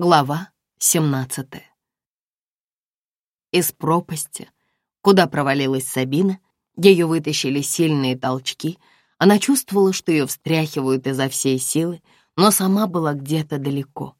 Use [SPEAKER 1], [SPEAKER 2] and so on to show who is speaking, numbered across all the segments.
[SPEAKER 1] Глава 17 Из пропасти, куда провалилась Сабина, ее вытащили сильные толчки. Она чувствовала, что ее встряхивают изо всей силы, но сама была где-то далеко.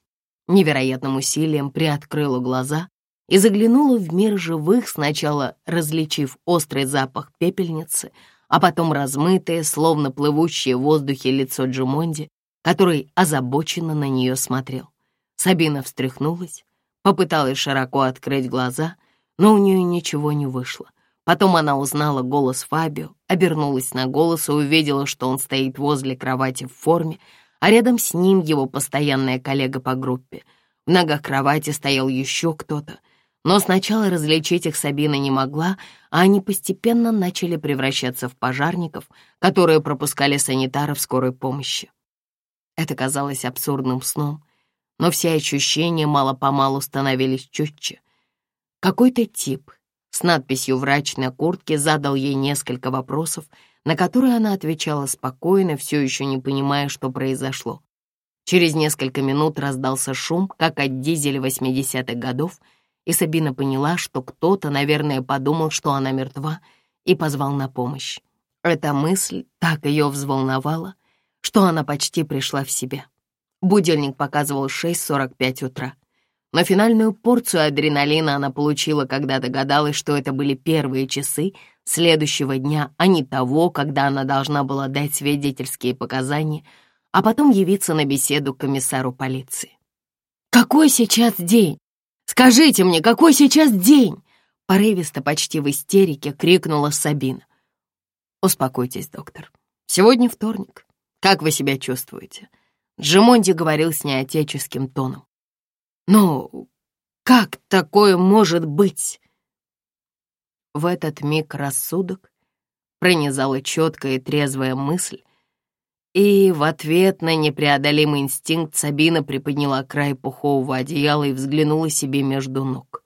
[SPEAKER 1] Невероятным усилием приоткрыла глаза и заглянула в мир живых, сначала различив острый запах пепельницы, а потом размытое, словно плывущее в воздухе лицо Джумонди, который озабоченно на нее смотрел. Сабина встряхнулась, попыталась широко открыть глаза, но у нее ничего не вышло. Потом она узнала голос Фабио, обернулась на голос и увидела, что он стоит возле кровати в форме, а рядом с ним его постоянная коллега по группе. В ногах кровати стоял еще кто-то, но сначала различить их Сабина не могла, а они постепенно начали превращаться в пожарников, которые пропускали санитаров скорой помощи. Это казалось абсурдным сном, но все ощущения мало-помалу становились четче. Какой-то тип с надписью «Врач» на куртке задал ей несколько вопросов, на которые она отвечала спокойно, все еще не понимая, что произошло. Через несколько минут раздался шум, как от дизеля 80-х годов, и Сабина поняла, что кто-то, наверное, подумал, что она мертва, и позвал на помощь. Эта мысль так ее взволновала, что она почти пришла в себя. Будильник показывал 6.45 утра. Но финальную порцию адреналина она получила, когда догадалась, что это были первые часы следующего дня, а не того, когда она должна была дать свидетельские показания, а потом явиться на беседу к комиссару полиции. «Какой сейчас день? Скажите мне, какой сейчас день?» Порывисто, почти в истерике, крикнула Сабина. «Успокойтесь, доктор. Сегодня вторник. Как вы себя чувствуете?» Джимонди говорил с неотеческим тоном. «Ну, как такое может быть?» В этот миг рассудок пронизала четкая и трезвая мысль, и в ответ на непреодолимый инстинкт Сабина приподняла край пухового одеяла и взглянула себе между ног.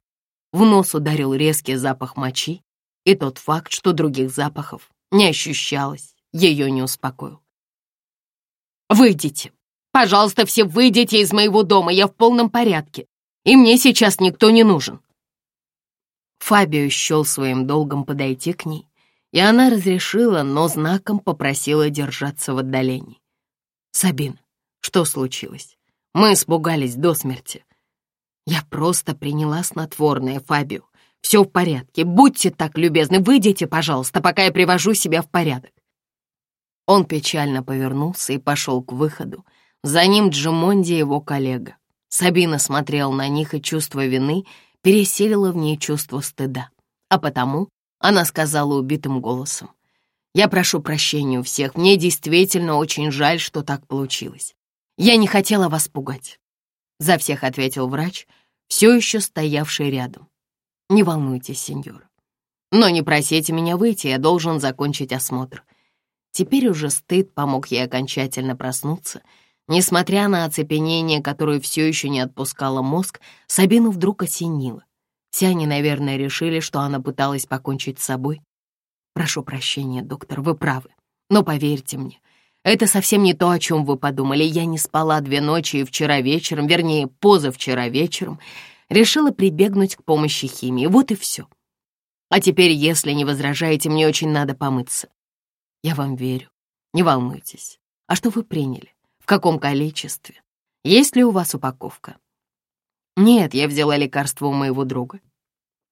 [SPEAKER 1] В нос ударил резкий запах мочи, и тот факт, что других запахов не ощущалось, ее не успокоил. «Выйдите!» Пожалуйста, все выйдите из моего дома, я в полном порядке, и мне сейчас никто не нужен». Фабио счел своим долгом подойти к ней, и она разрешила, но знаком попросила держаться в отдалении. «Сабина, что случилось? Мы испугались до смерти. Я просто приняла снотворное, Фабио. Все в порядке, будьте так любезны, выйдите, пожалуйста, пока я привожу себя в порядок». Он печально повернулся и пошел к выходу, за ним Джимонди и его коллега. Сабина смотрела на них, и чувство вины переселило в ней чувство стыда. А потому она сказала убитым голосом. «Я прошу прощения у всех. Мне действительно очень жаль, что так получилось. Я не хотела вас пугать». За всех ответил врач, все еще стоявший рядом. «Не волнуйтесь, сеньор. Но не просите меня выйти, я должен закончить осмотр». Теперь уже стыд помог ей окончательно проснуться — Несмотря на оцепенение, которое все еще не отпускало мозг, Сабину вдруг осенило. Все они, наверное, решили, что она пыталась покончить с собой. «Прошу прощения, доктор, вы правы. Но поверьте мне, это совсем не то, о чем вы подумали. Я не спала две ночи и вчера вечером, вернее, позавчера вечером, решила прибегнуть к помощи химии. Вот и все. А теперь, если не возражаете, мне очень надо помыться. Я вам верю. Не волнуйтесь. А что вы приняли? в каком количестве, есть ли у вас упаковка. Нет, я взяла лекарство у моего друга.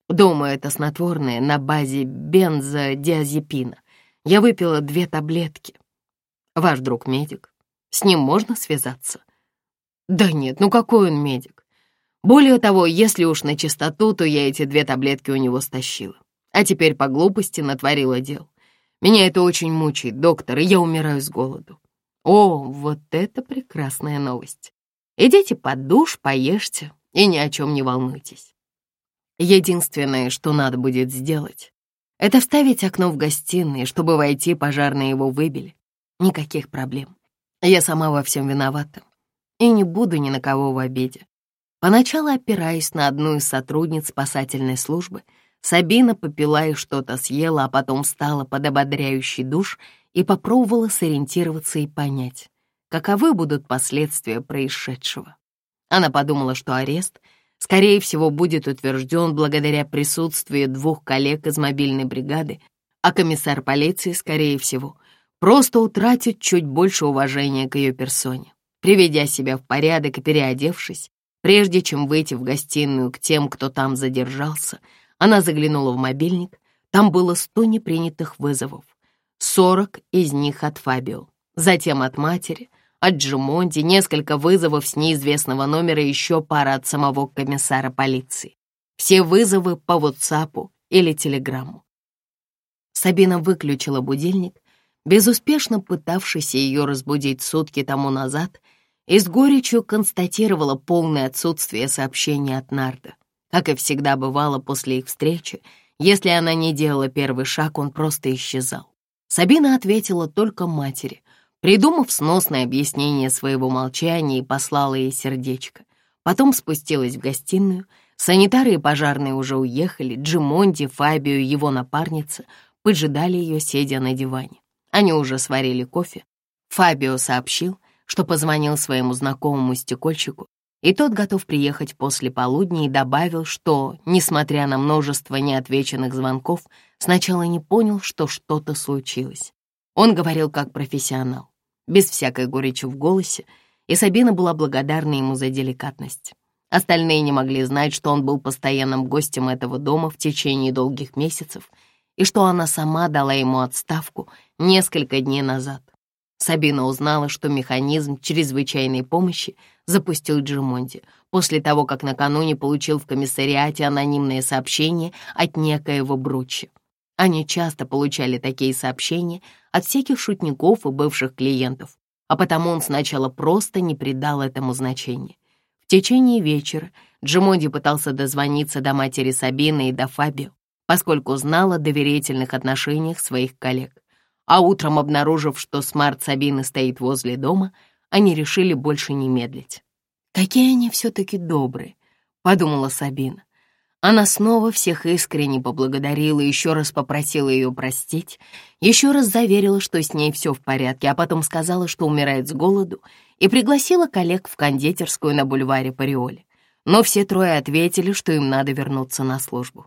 [SPEAKER 1] Думаю, это снотворное на базе бензодиазепина. Я выпила две таблетки. Ваш друг медик. С ним можно связаться? Да нет, ну какой он медик? Более того, если уж на чистоту, то я эти две таблетки у него стащила. А теперь по глупости натворила дел. Меня это очень мучает, доктор, и я умираю с голоду. О, вот это прекрасная новость. Идите под душ, поешьте и ни о чем не волнуйтесь. Единственное, что надо будет сделать, это вставить окно в гостиной, чтобы войти, пожарные его выбили. Никаких проблем. Я сама во всем виновата. И не буду ни на кого в обиде. Поначалу опираюсь на одну из сотрудниц спасательной службы — Сабина попила и что-то съела, а потом стала под ободряющий душ и попробовала сориентироваться и понять, каковы будут последствия происшедшего. Она подумала, что арест, скорее всего, будет утвержден благодаря присутствию двух коллег из мобильной бригады, а комиссар полиции, скорее всего, просто утратит чуть больше уважения к ее персоне. Приведя себя в порядок и переодевшись, прежде чем выйти в гостиную к тем, кто там задержался — она заглянула в мобильник. Там было сто непринятых вызовов. Сорок из них от Фабио, затем от матери, от Джимонди, несколько вызовов с неизвестного номера и еще пара от самого комиссара полиции. Все вызовы по WhatsApp или телеграмму. Сабина выключила будильник, безуспешно пытавшийся ее разбудить сутки тому назад, и с горечью констатировала полное отсутствие сообщения от Нарда. Как и всегда бывало после их встречи, если она не делала первый шаг, он просто исчезал. Сабина ответила только матери, придумав сносное объяснение своего молчания и послала ей сердечко. Потом спустилась в гостиную. Санитары и пожарные уже уехали. Джимонди, Фабио и его напарница поджидали ее, сидя на диване. Они уже сварили кофе. Фабио сообщил, что позвонил своему знакомому стекольщику и тот готов приехать после полудня и добавил, что, несмотря на множество неотвеченных звонков, сначала не понял, что что-то случилось. Он говорил как профессионал, без всякой горечи в голосе, и Сабина была благодарна ему за деликатность. Остальные не могли знать, что он был постоянным гостем этого дома в течение долгих месяцев и что она сама дала ему отставку несколько дней назад. Сабина узнала, что механизм чрезвычайной помощи запустил Джимонди после того, как накануне получил в комиссариате анонимное сообщение от некоего Бручи. Они часто получали такие сообщения от всяких шутников и бывших клиентов, а потому он сначала просто не придал этому значения. В течение вечера Джимонди пытался дозвониться до матери Сабины и до Фабио, поскольку знал о доверительных отношениях своих коллег а утром, обнаружив, что смарт Сабины стоит возле дома, они решили больше не медлить. «Какие они все-таки добрые», — подумала Сабина. Она снова всех искренне поблагодарила, еще раз попросила ее простить, еще раз заверила, что с ней все в порядке, а потом сказала, что умирает с голоду, и пригласила коллег в кондитерскую на бульваре Париоли. Но все трое ответили, что им надо вернуться на службу.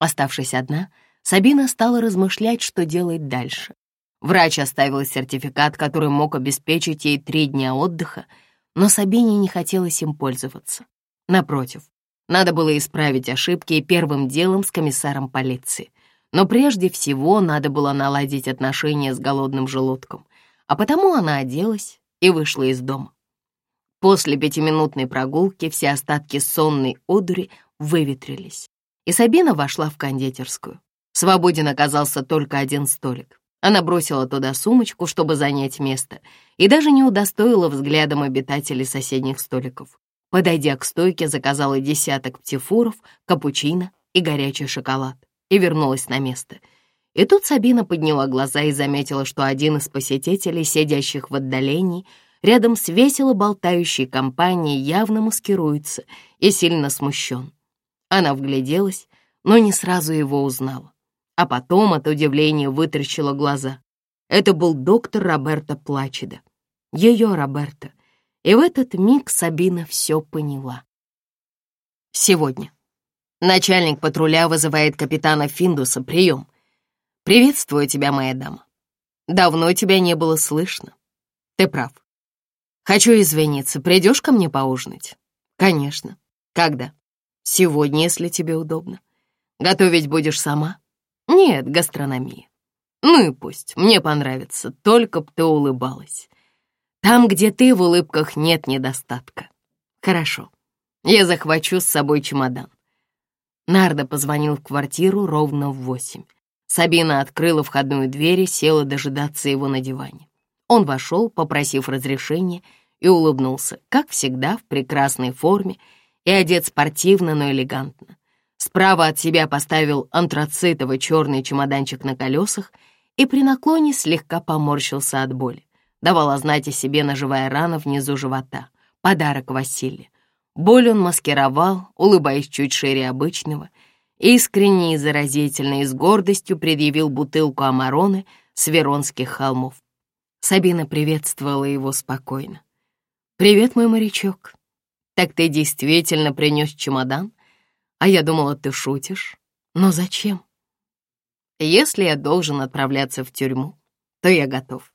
[SPEAKER 1] Оставшись одна, — Сабина стала размышлять, что делать дальше. Врач оставил сертификат, который мог обеспечить ей три дня отдыха, но Сабине не хотелось им пользоваться. Напротив, надо было исправить ошибки и первым делом с комиссаром полиции. Но прежде всего надо было наладить отношения с голодным желудком, а потому она оделась и вышла из дома. После пятиминутной прогулки все остатки сонной одури выветрились, и Сабина вошла в кондитерскую. Свободен оказался только один столик. Она бросила туда сумочку, чтобы занять место, и даже не удостоила взглядом обитателей соседних столиков. Подойдя к стойке, заказала десяток птифуров, капучино и горячий шоколад и вернулась на место. И тут Сабина подняла глаза и заметила, что один из посетителей, сидящих в отдалении, рядом с весело болтающей компанией явно маскируется и сильно смущен. Она вгляделась, но не сразу его узнала а потом от удивления вытрящила глаза. Это был доктор Роберта Плачеда, ее Роберта. И в этот миг Сабина все поняла. Сегодня. Начальник патруля вызывает капитана Финдуса. Прием. Приветствую тебя, моя дама. Давно тебя не было слышно. Ты прав. Хочу извиниться. Придешь ко мне поужинать? Конечно. Когда? Сегодня, если тебе удобно. Готовить будешь сама? Нет, гастрономия. Ну и пусть, мне понравится, только б ты улыбалась. Там, где ты, в улыбках нет недостатка. Хорошо, я захвачу с собой чемодан. Нарда позвонил в квартиру ровно в восемь. Сабина открыла входную дверь и села дожидаться его на диване. Он вошел, попросив разрешения, и улыбнулся, как всегда, в прекрасной форме и одет спортивно, но элегантно. Справа от себя поставил антрацитовый черный чемоданчик на колесах и при наклоне слегка поморщился от боли. Давала знать о себе ножевая рана внизу живота. Подарок Василия. Боль он маскировал, улыбаясь чуть шире обычного. Искренне и заразительно и с гордостью предъявил бутылку Амароны с Веронских холмов. Сабина приветствовала его спокойно. «Привет, мой морячок. Так ты действительно принес чемодан?» А я думала, ты шутишь. Но зачем? Если я должен отправляться в тюрьму, то я готов.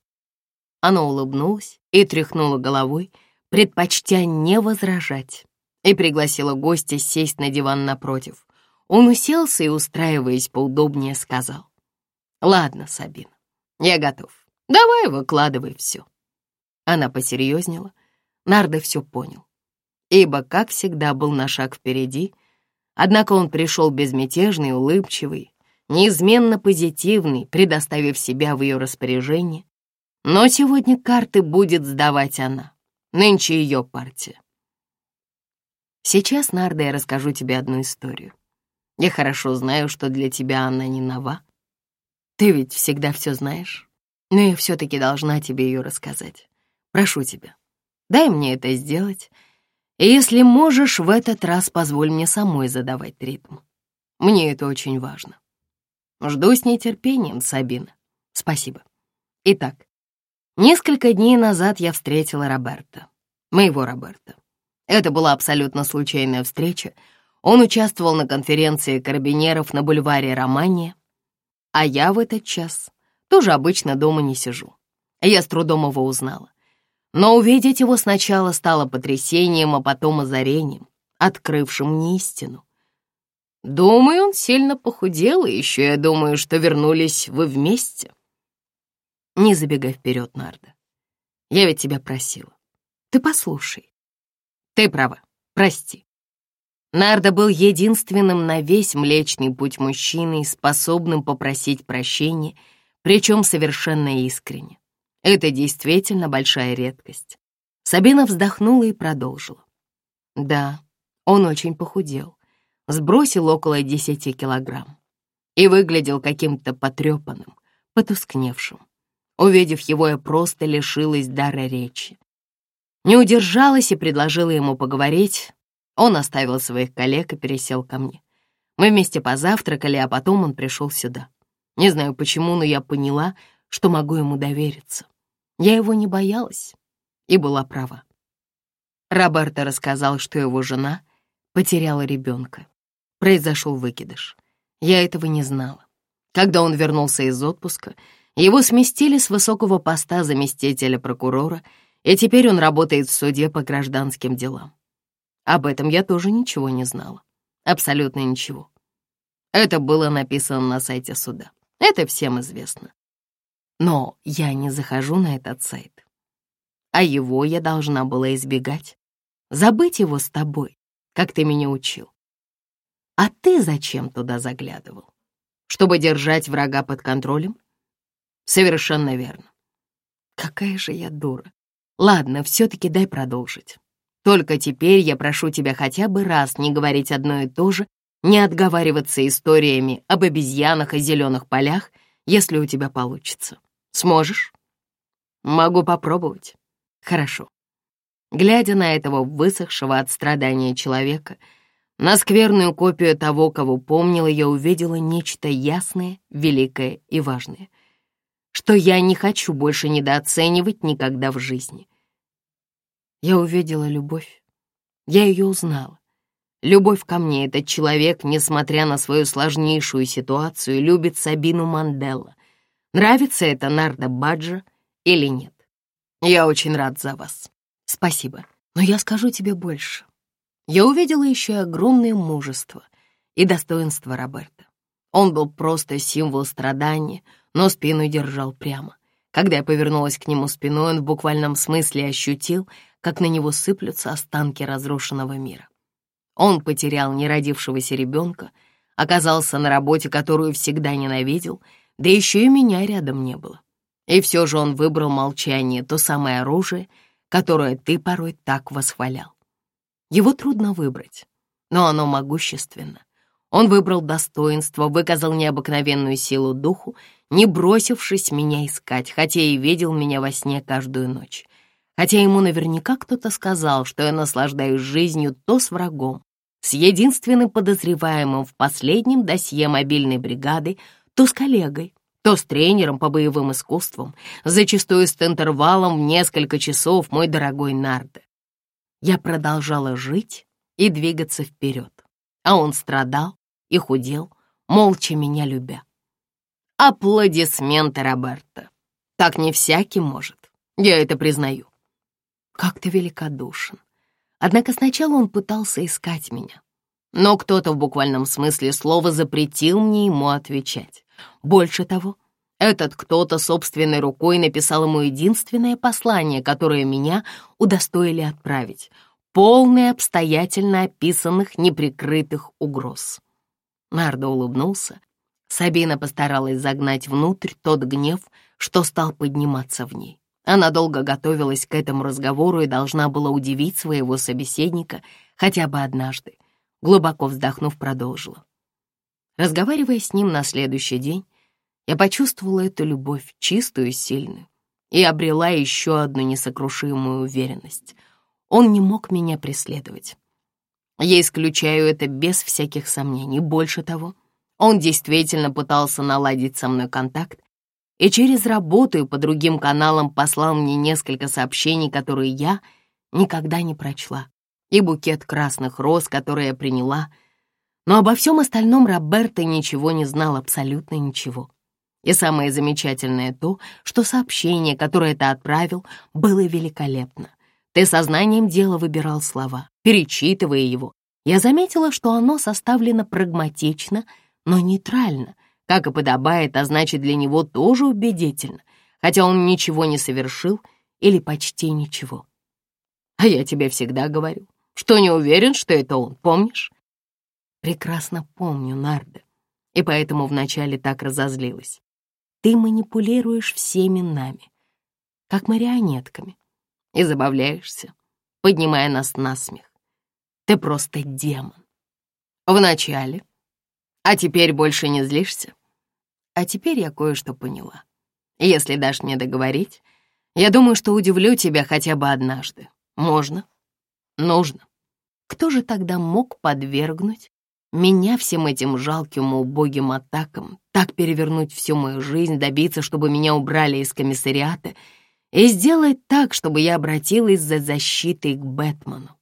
[SPEAKER 1] Она улыбнулась и тряхнула головой, предпочтя не возражать, и пригласила гостя сесть на диван напротив. Он уселся и, устраиваясь поудобнее, сказал. «Ладно, Сабина, я готов. Давай выкладывай все». Она посерьезнела. Нарда все понял. Ибо, как всегда, был на шаг впереди — Однако он пришел безмятежный, улыбчивый, неизменно позитивный, предоставив себя в ее распоряжение. Но сегодня карты будет сдавать она. Нынче ее партия. Сейчас, Нарда, я расскажу тебе одну историю. Я хорошо знаю, что для тебя она не нова. Ты ведь всегда все знаешь. Но я все-таки должна тебе ее рассказать. Прошу тебя, дай мне это сделать, если можешь, в этот раз позволь мне самой задавать ритм. Мне это очень важно. Жду с нетерпением, Сабина. Спасибо. Итак, несколько дней назад я встретила Роберта, моего Роберта. Это была абсолютно случайная встреча. Он участвовал на конференции карабинеров на бульваре Романия, а я в этот час тоже обычно дома не сижу. Я с трудом его узнала. Но увидеть его сначала стало потрясением, а потом озарением, открывшим мне истину. Думаю, он сильно похудел, и еще я думаю, что вернулись вы вместе. Не забегай вперед, Нарда. Я ведь тебя просила. Ты послушай. Ты права, прости. Нарда был единственным на весь Млечный Путь мужчиной, способным попросить прощения, причем совершенно искренне. Это действительно большая редкость. Сабина вздохнула и продолжила. Да, он очень похудел, сбросил около десяти килограмм и выглядел каким-то потрепанным, потускневшим. Увидев его, я просто лишилась дара речи. Не удержалась и предложила ему поговорить. Он оставил своих коллег и пересел ко мне. Мы вместе позавтракали, а потом он пришел сюда. Не знаю почему, но я поняла, что могу ему довериться. Я его не боялась и была права. Роберто рассказал, что его жена потеряла ребенка. Произошел выкидыш. Я этого не знала. Когда он вернулся из отпуска, его сместили с высокого поста заместителя прокурора, и теперь он работает в суде по гражданским делам. Об этом я тоже ничего не знала. Абсолютно ничего. Это было написано на сайте суда. Это всем известно но я не захожу на этот сайт. А его я должна была избегать. Забыть его с тобой, как ты меня учил. А ты зачем туда заглядывал? Чтобы держать врага под контролем? Совершенно верно. Какая же я дура. Ладно, все-таки дай продолжить. Только теперь я прошу тебя хотя бы раз не говорить одно и то же, не отговариваться историями об обезьянах и зеленых полях, если у тебя получится. Сможешь? Могу попробовать. Хорошо. Глядя на этого высохшего от страдания человека, на скверную копию того, кого помнила, я увидела нечто ясное, великое и важное, что я не хочу больше недооценивать никогда в жизни. Я увидела любовь. Я ее узнала. Любовь ко мне этот человек, несмотря на свою сложнейшую ситуацию, любит Сабину Манделла — Нравится это Нарда Баджа или нет? Я очень рад за вас. Спасибо. Но я скажу тебе больше. Я увидела еще и огромное мужество и достоинство Роберта. Он был просто символ страдания, но спину держал прямо. Когда я повернулась к нему спиной, он в буквальном смысле ощутил, как на него сыплются останки разрушенного мира. Он потерял неродившегося ребенка, оказался на работе, которую всегда ненавидел — да еще и меня рядом не было. И все же он выбрал молчание, то самое оружие, которое ты порой так восхвалял. Его трудно выбрать, но оно могущественно. Он выбрал достоинство, выказал необыкновенную силу духу, не бросившись меня искать, хотя и видел меня во сне каждую ночь. Хотя ему наверняка кто-то сказал, что я наслаждаюсь жизнью то с врагом, с единственным подозреваемым в последнем досье мобильной бригады, то с коллегой, то с тренером по боевым искусствам, зачастую с интервалом в несколько часов, мой дорогой Нарде. Я продолжала жить и двигаться вперед, а он страдал и худел, молча меня любя. Аплодисменты Роберта. Так не всякий может, я это признаю. Как ты великодушен. Однако сначала он пытался искать меня, но кто-то в буквальном смысле слова запретил мне ему отвечать. Больше того, этот кто-то собственной рукой написал ему единственное послание, которое меня удостоили отправить, полное обстоятельно описанных неприкрытых угроз. Нардо улыбнулся. Сабина постаралась загнать внутрь тот гнев, что стал подниматься в ней. Она долго готовилась к этому разговору и должна была удивить своего собеседника хотя бы однажды. Глубоко вздохнув, продолжила. Разговаривая с ним на следующий день, я почувствовала эту любовь, чистую и сильную, и обрела еще одну несокрушимую уверенность. Он не мог меня преследовать. Я исключаю это без всяких сомнений. Больше того, он действительно пытался наладить со мной контакт, и через работу и по другим каналам послал мне несколько сообщений, которые я никогда не прочла, и букет красных роз, которые я приняла — но обо всем остальном Роберта ничего не знал, абсолютно ничего. И самое замечательное то, что сообщение, которое ты отправил, было великолепно. Ты сознанием дела выбирал слова, перечитывая его. Я заметила, что оно составлено прагматично, но нейтрально, как и подобает, а значит для него тоже убедительно, хотя он ничего не совершил или почти ничего. А я тебе всегда говорю, что не уверен, что это он, помнишь? прекрасно помню, Нарда, и поэтому вначале так разозлилась. Ты манипулируешь всеми нами, как марионетками, и забавляешься, поднимая нас на смех. Ты просто демон. Вначале. А теперь больше не злишься? А теперь я кое-что поняла. Если дашь мне договорить, я думаю, что удивлю тебя хотя бы однажды. Можно? Нужно. Кто же тогда мог подвергнуть меня всем этим жалким и убогим атакам, так перевернуть всю мою жизнь, добиться, чтобы меня убрали из комиссариата и сделать так, чтобы я обратилась за защитой к Бэтмену.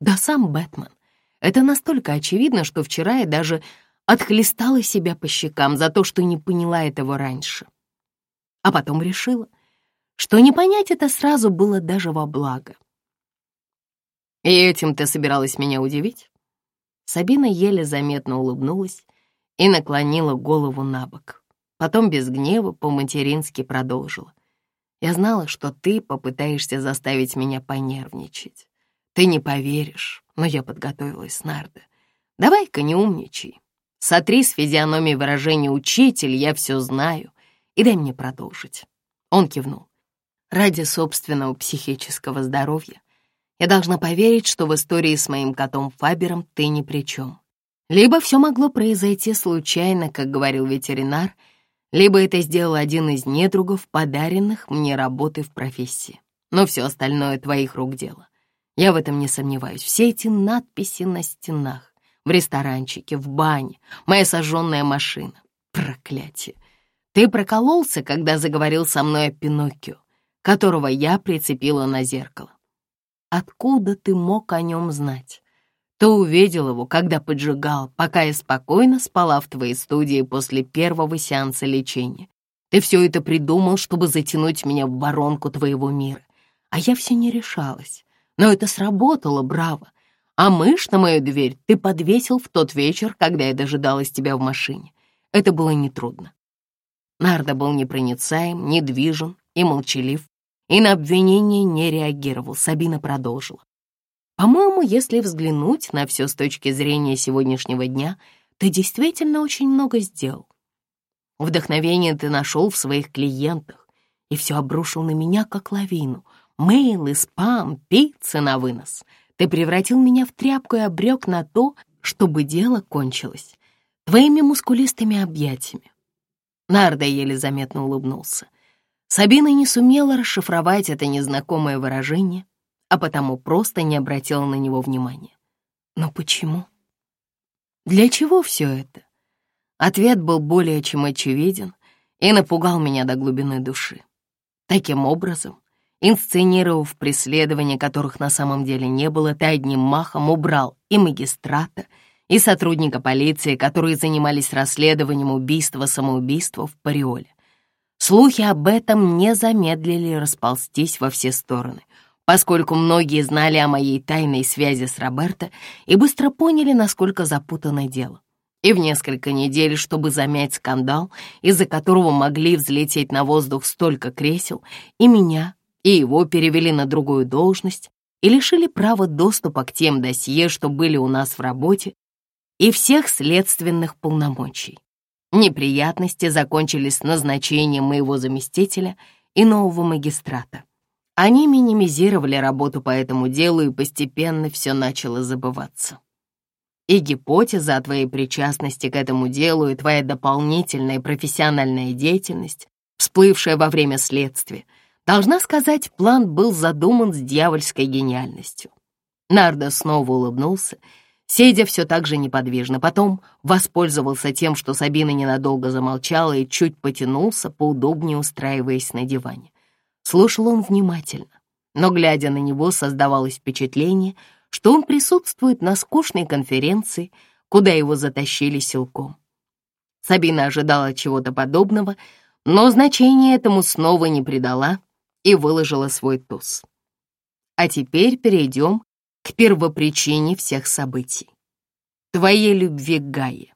[SPEAKER 1] Да сам Бэтмен. Это настолько очевидно, что вчера я даже отхлестала себя по щекам за то, что не поняла этого раньше. А потом решила, что не понять это сразу было даже во благо. И этим ты собиралась меня удивить? Сабина еле заметно улыбнулась и наклонила голову на бок. Потом без гнева по-матерински продолжила. «Я знала, что ты попытаешься заставить меня понервничать. Ты не поверишь, но я подготовилась, нардо. Давай-ка не умничай. Сотри с физиономии выражение «учитель, я все знаю» и дай мне продолжить». Он кивнул. «Ради собственного психического здоровья я должна поверить, что в истории с моим котом Фабером ты ни при чем. Либо все могло произойти случайно, как говорил ветеринар, либо это сделал один из недругов, подаренных мне работы в профессии. Но все остальное твоих рук дело. Я в этом не сомневаюсь. Все эти надписи на стенах, в ресторанчике, в бане, моя сожженная машина. Проклятие. Ты прокололся, когда заговорил со мной о Пиноккио, которого я прицепила на зеркало. Откуда ты мог о нем знать? Ты увидел его, когда поджигал, пока я спокойно спала в твоей студии после первого сеанса лечения. Ты все это придумал, чтобы затянуть меня в воронку твоего мира. А я все не решалась. Но это сработало, браво. А мышь на мою дверь ты подвесил в тот вечер, когда я дожидалась тебя в машине. Это было нетрудно. Нарда был непроницаем, недвижен и молчалив и на обвинение не реагировал, Сабина продолжила. «По-моему, если взглянуть на все с точки зрения сегодняшнего дня, ты действительно очень много сделал. Вдохновение ты нашел в своих клиентах и все обрушил на меня, как лавину. Мейлы, спам, пицца на вынос. Ты превратил меня в тряпку и обрек на то, чтобы дело кончилось. Твоими мускулистыми объятиями. Нарда еле заметно улыбнулся. Сабина не сумела расшифровать это незнакомое выражение, а потому просто не обратила на него внимания. Но почему? Для чего все это? Ответ был более чем очевиден и напугал меня до глубины души. Таким образом, инсценировав преследования, которых на самом деле не было, ты одним махом убрал и магистрата, и сотрудника полиции, которые занимались расследованием убийства-самоубийства в Париоле. Слухи об этом не замедлили расползтись во все стороны, поскольку многие знали о моей тайной связи с Роберто и быстро поняли, насколько запутано дело. И в несколько недель, чтобы замять скандал, из-за которого могли взлететь на воздух столько кресел, и меня, и его перевели на другую должность, и лишили права доступа к тем досье, что были у нас в работе, и всех следственных полномочий. Неприятности закончились с назначением моего заместителя и нового магистрата. Они минимизировали работу по этому делу, и постепенно все начало забываться. И гипотеза о твоей причастности к этому делу и твоя дополнительная профессиональная деятельность, всплывшая во время следствия, должна сказать, план был задуман с дьявольской гениальностью. Нардо снова улыбнулся Сидя все так же неподвижно, потом воспользовался тем, что Сабина ненадолго замолчала и чуть потянулся, поудобнее устраиваясь на диване. Слушал он внимательно, но, глядя на него, создавалось впечатление, что он присутствует на скучной конференции, куда его затащили силком. Сабина ожидала чего-то подобного, но значения этому снова не придала и выложила свой туз. А теперь перейдем к первопричине всех событий. Твоей любви к Гае.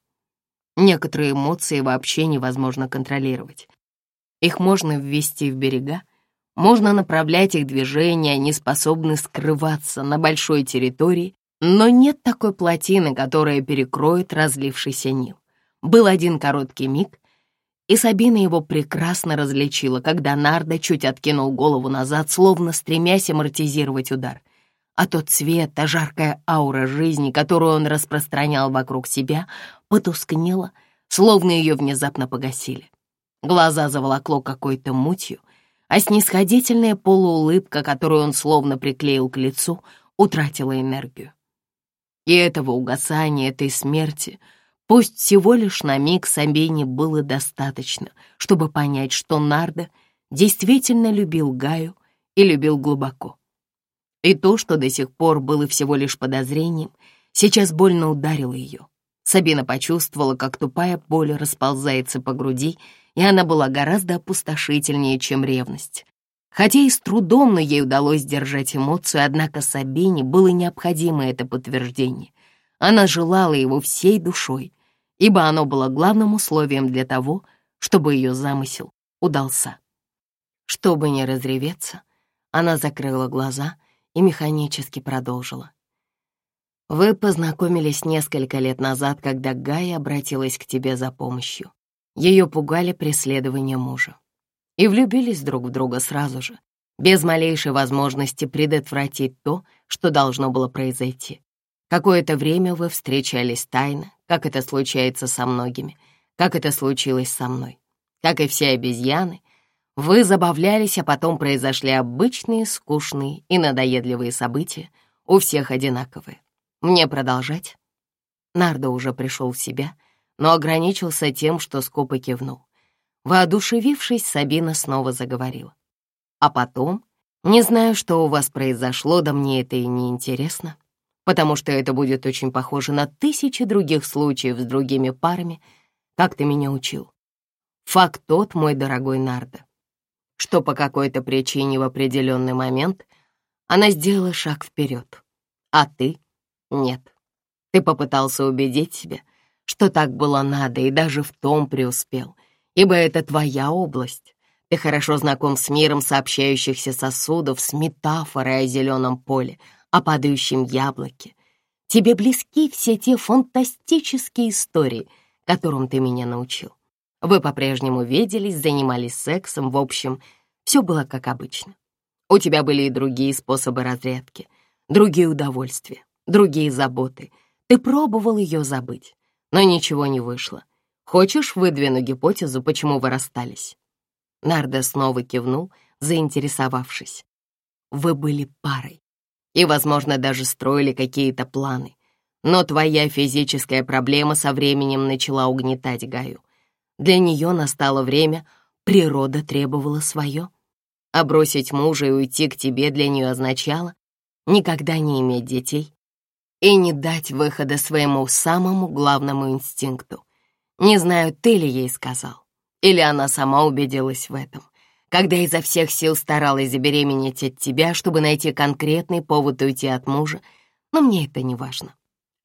[SPEAKER 1] Некоторые эмоции вообще невозможно контролировать. Их можно ввести в берега, можно направлять их движение, они способны скрываться на большой территории, но нет такой плотины, которая перекроет разлившийся Нил. Был один короткий миг, и Сабина его прекрасно различила, когда Нарда чуть откинул голову назад, словно стремясь амортизировать удар а тот цвет, та жаркая аура жизни, которую он распространял вокруг себя, потускнела, словно ее внезапно погасили. Глаза заволокло какой-то мутью, а снисходительная полуулыбка, которую он словно приклеил к лицу, утратила энергию. И этого угасания, этой смерти, пусть всего лишь на миг Самбени было достаточно, чтобы понять, что Нарда действительно любил Гаю и любил глубоко. И то, что до сих пор было всего лишь подозрением, сейчас больно ударило ее. Сабина почувствовала, как тупая боль расползается по груди, и она была гораздо опустошительнее, чем ревность. Хотя и с трудом, но ей удалось держать эмоцию, однако Сабине было необходимо это подтверждение. Она желала его всей душой, ибо оно было главным условием для того, чтобы ее замысел удался. Чтобы не разреветься, она закрыла глаза — и механически продолжила. «Вы познакомились несколько лет назад, когда Гая обратилась к тебе за помощью. Ее пугали преследования мужа. И влюбились друг в друга сразу же, без малейшей возможности предотвратить то, что должно было произойти. Какое-то время вы встречались тайно, как это случается со многими, как это случилось со мной. Как и все обезьяны, вы забавлялись, а потом произошли обычные, скучные и надоедливые события, у всех одинаковые. Мне продолжать?» Нардо уже пришел в себя, но ограничился тем, что скупо кивнул. Воодушевившись, Сабина снова заговорила. «А потом, не знаю, что у вас произошло, да мне это и не интересно, потому что это будет очень похоже на тысячи других случаев с другими парами, как ты меня учил. Факт тот, мой дорогой Нардо, что по какой-то причине в определенный момент она сделала шаг вперед, а ты — нет. Ты попытался убедить себя, что так было надо и даже в том преуспел, ибо это твоя область. Ты хорошо знаком с миром сообщающихся сосудов, с метафорой о зеленом поле, о падающем яблоке. Тебе близки все те фантастические истории, которым ты меня научил. Вы по-прежнему виделись, занимались сексом, в общем, все было как обычно. У тебя были и другие способы разрядки, другие удовольствия, другие заботы. Ты пробовал ее забыть, но ничего не вышло. Хочешь, выдвину гипотезу, почему вы расстались?» Нарда снова кивнул, заинтересовавшись. «Вы были парой и, возможно, даже строили какие-то планы. Но твоя физическая проблема со временем начала угнетать Гаю. Для нее настало время, природа требовала свое. А бросить мужа и уйти к тебе для нее означало никогда не иметь детей и не дать выхода своему самому главному инстинкту. Не знаю, ты ли ей сказал, или она сама убедилась в этом, когда изо всех сил старалась забеременеть от тебя, чтобы найти конкретный повод уйти от мужа, но мне это не важно.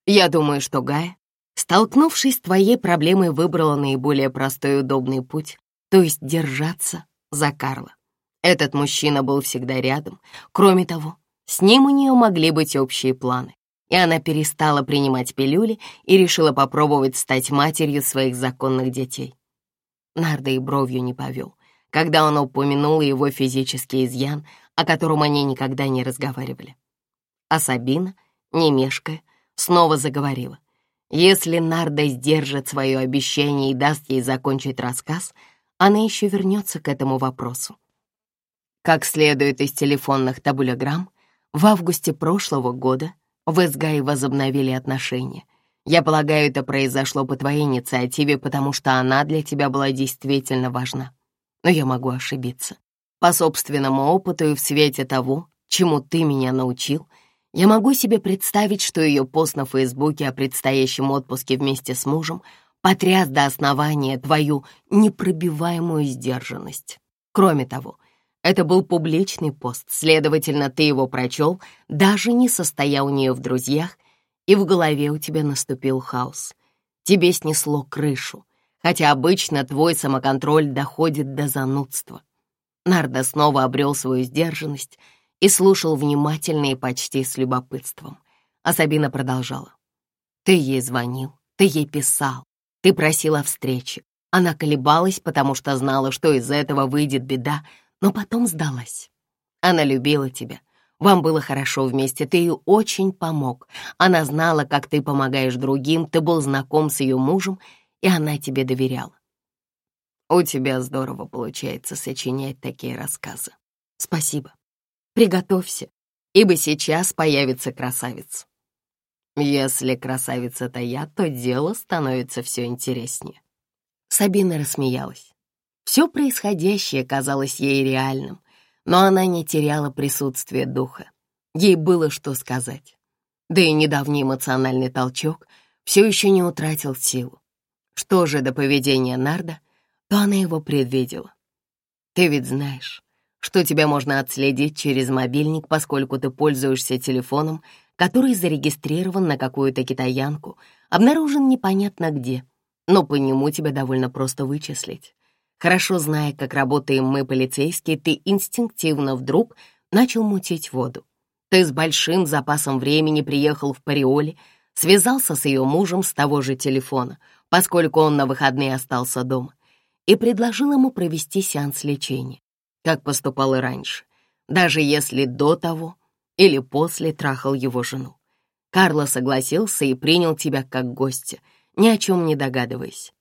[SPEAKER 1] Я думаю, что Гая Столкнувшись с твоей проблемой, выбрала наиболее простой и удобный путь, то есть держаться за Карла. Этот мужчина был всегда рядом. Кроме того, с ним у нее могли быть общие планы, и она перестала принимать пилюли и решила попробовать стать матерью своих законных детей. Нарда и бровью не повел, когда он упомянул его физический изъян, о котором они никогда не разговаривали. А Сабина, не мешкая, снова заговорила. Если Нарда сдержит свое обещание и даст ей закончить рассказ, она еще вернется к этому вопросу. Как следует из телефонных табулеграмм, в августе прошлого года вы с Гай возобновили отношения. Я полагаю, это произошло по твоей инициативе, потому что она для тебя была действительно важна. Но я могу ошибиться. По собственному опыту и в свете того, чему ты меня научил — я могу себе представить, что ее пост на Фейсбуке о предстоящем отпуске вместе с мужем потряс до основания твою непробиваемую сдержанность. Кроме того, это был публичный пост, следовательно, ты его прочел, даже не состоя у нее в друзьях, и в голове у тебя наступил хаос. Тебе снесло крышу, хотя обычно твой самоконтроль доходит до занудства. Нарда снова обрел свою сдержанность — и слушал внимательно и почти с любопытством. А Сабина продолжала. «Ты ей звонил, ты ей писал, ты просила встречи. Она колебалась, потому что знала, что из этого выйдет беда, но потом сдалась. Она любила тебя. Вам было хорошо вместе, ты ей очень помог. Она знала, как ты помогаешь другим, ты был знаком с ее мужем, и она тебе доверяла. У тебя здорово получается сочинять такие рассказы. Спасибо. Приготовься, ибо сейчас появится красавица. Если красавица это я, то дело становится все интереснее. Сабина рассмеялась. Все происходящее казалось ей реальным, но она не теряла присутствие духа. Ей было что сказать. Да и недавний эмоциональный толчок все еще не утратил силу. Что же до поведения Нарда, то она его предвидела. Ты ведь знаешь, что тебя можно отследить через мобильник, поскольку ты пользуешься телефоном, который зарегистрирован на какую-то китаянку, обнаружен непонятно где, но по нему тебя довольно просто вычислить. Хорошо зная, как работаем мы, полицейские, ты инстинктивно вдруг начал мутить воду. Ты с большим запасом времени приехал в Париоле, связался с ее мужем с того же телефона, поскольку он на выходные остался дома, и предложил ему провести сеанс лечения как поступал и раньше, даже если до того или после трахал его жену. Карло согласился и принял тебя как гостя, ни о чем не догадываясь.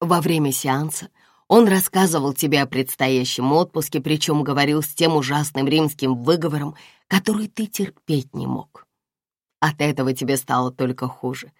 [SPEAKER 1] Во время сеанса он рассказывал тебе о предстоящем отпуске, причем говорил с тем ужасным римским выговором, который ты терпеть не мог. От этого тебе стало только хуже.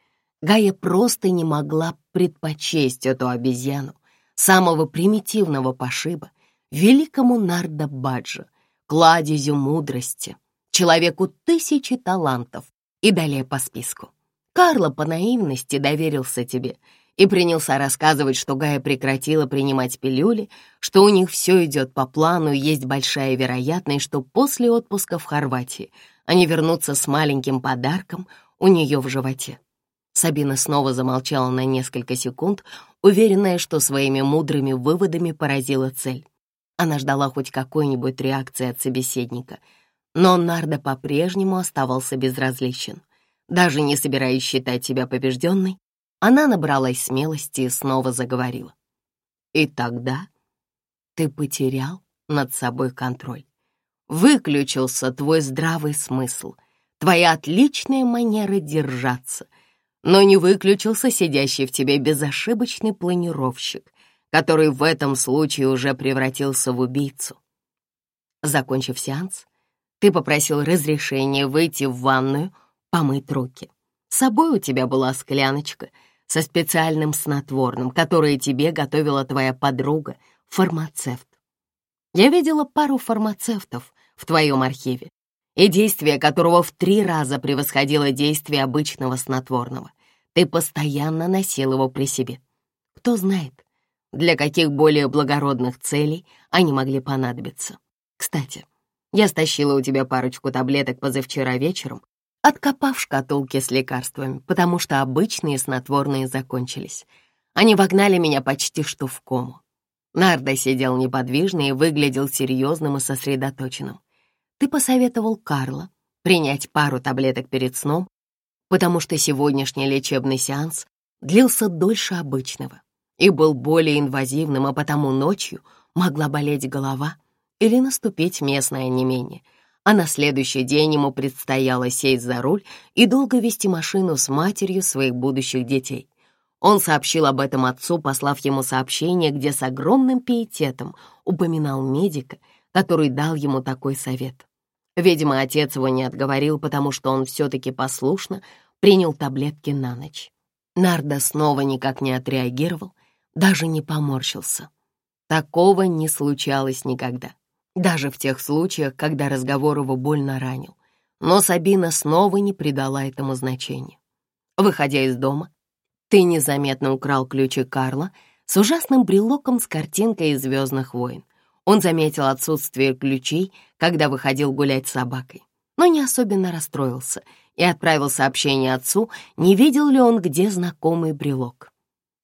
[SPEAKER 1] Гая просто не могла предпочесть эту обезьяну, самого примитивного пошиба, великому Нардо Баджо, кладезю мудрости, человеку тысячи талантов и далее по списку. Карло по наивности доверился тебе и принялся рассказывать, что Гая прекратила принимать пилюли, что у них все идет по плану и есть большая вероятность, что после отпуска в Хорватии они вернутся с маленьким подарком у нее в животе. Сабина снова замолчала на несколько секунд, уверенная, что своими мудрыми выводами поразила цель. Она ждала хоть какой-нибудь реакции от собеседника, но Нардо по-прежнему оставался безразличен. Даже не собираясь считать себя побежденной, она набралась смелости и снова заговорила. «И тогда ты потерял над собой контроль. Выключился твой здравый смысл, твоя отличная манера держаться, но не выключился сидящий в тебе безошибочный планировщик, который в этом случае уже превратился в убийцу. Закончив сеанс, ты попросил разрешения выйти в ванную, помыть руки. С собой у тебя была скляночка со специальным снотворным, которое тебе готовила твоя подруга, фармацевт. Я видела пару фармацевтов в твоем архиве, и действие которого в три раза превосходило действие обычного снотворного. Ты постоянно носил его при себе. Кто знает, для каких более благородных целей они могли понадобиться. Кстати, я стащила у тебя парочку таблеток позавчера вечером, откопав шкатулки с лекарствами, потому что обычные снотворные закончились. Они вогнали меня почти что в кому. Нарда сидел неподвижно и выглядел серьезным и сосредоточенным. Ты посоветовал Карла принять пару таблеток перед сном, потому что сегодняшний лечебный сеанс длился дольше обычного и был более инвазивным, а потому ночью могла болеть голова или наступить местное не менее. А на следующий день ему предстояло сесть за руль и долго вести машину с матерью своих будущих детей. Он сообщил об этом отцу, послав ему сообщение, где с огромным пиететом упоминал медика, который дал ему такой совет. Видимо, отец его не отговорил, потому что он все-таки послушно принял таблетки на ночь. Нарда снова никак не отреагировал, даже не поморщился. Такого не случалось никогда, даже в тех случаях, когда разговор его больно ранил. Но Сабина снова не придала этому значения. Выходя из дома, ты незаметно украл ключи Карла с ужасным брелоком с картинкой из «Звездных войн». Он заметил отсутствие ключей, когда выходил гулять с собакой, но не особенно расстроился и отправил сообщение отцу, не видел ли он где знакомый брелок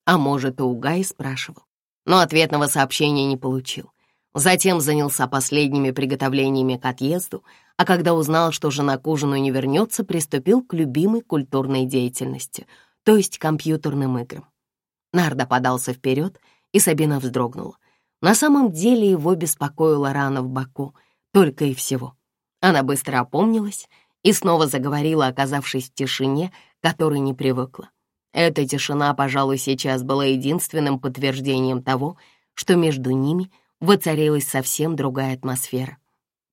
[SPEAKER 1] а может, и у Гай спрашивал. Но ответного сообщения не получил. Затем занялся последними приготовлениями к отъезду, а когда узнал, что жена к ужину не вернется, приступил к любимой культурной деятельности, то есть компьютерным играм. Нарда подался вперед, и Сабина вздрогнула. На самом деле его беспокоила рана в боку, только и всего. Она быстро опомнилась и снова заговорила, оказавшись в тишине, которой не привыкла. Эта тишина, пожалуй, сейчас была единственным подтверждением того, что между ними воцарилась совсем другая атмосфера.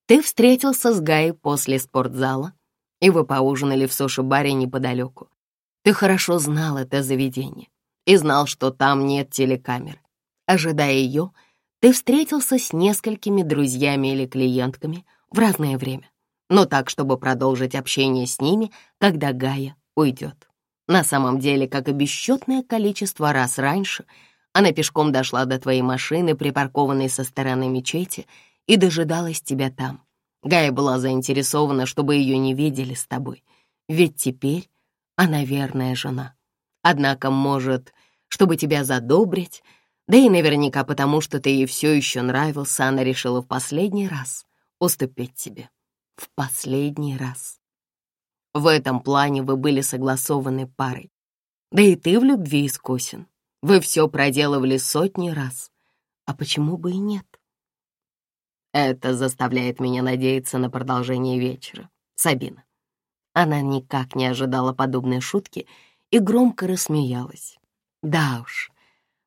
[SPEAKER 1] Ты встретился с Гаей после спортзала, и вы поужинали в суши-баре неподалеку. Ты хорошо знал это заведение и знал, что там нет телекамер. Ожидая ее, ты встретился с несколькими друзьями или клиентками в разное время, но так, чтобы продолжить общение с ними, когда Гая уйдет. На самом деле, как и бесчетное количество раз раньше, она пешком дошла до твоей машины, припаркованной со стороны мечети, и дожидалась тебя там. Гая была заинтересована, чтобы ее не видели с тобой, ведь теперь она верная жена. Однако, может, чтобы тебя задобрить, да и наверняка потому, что ты ей все еще нравился, она решила в последний раз уступить тебе. В последний раз. В этом плане вы были согласованы парой. Да и ты в любви искусен. Вы все проделывали сотни раз. А почему бы и нет? Это заставляет меня надеяться на продолжение вечера. Сабина. Она никак не ожидала подобной шутки и громко рассмеялась. Да уж,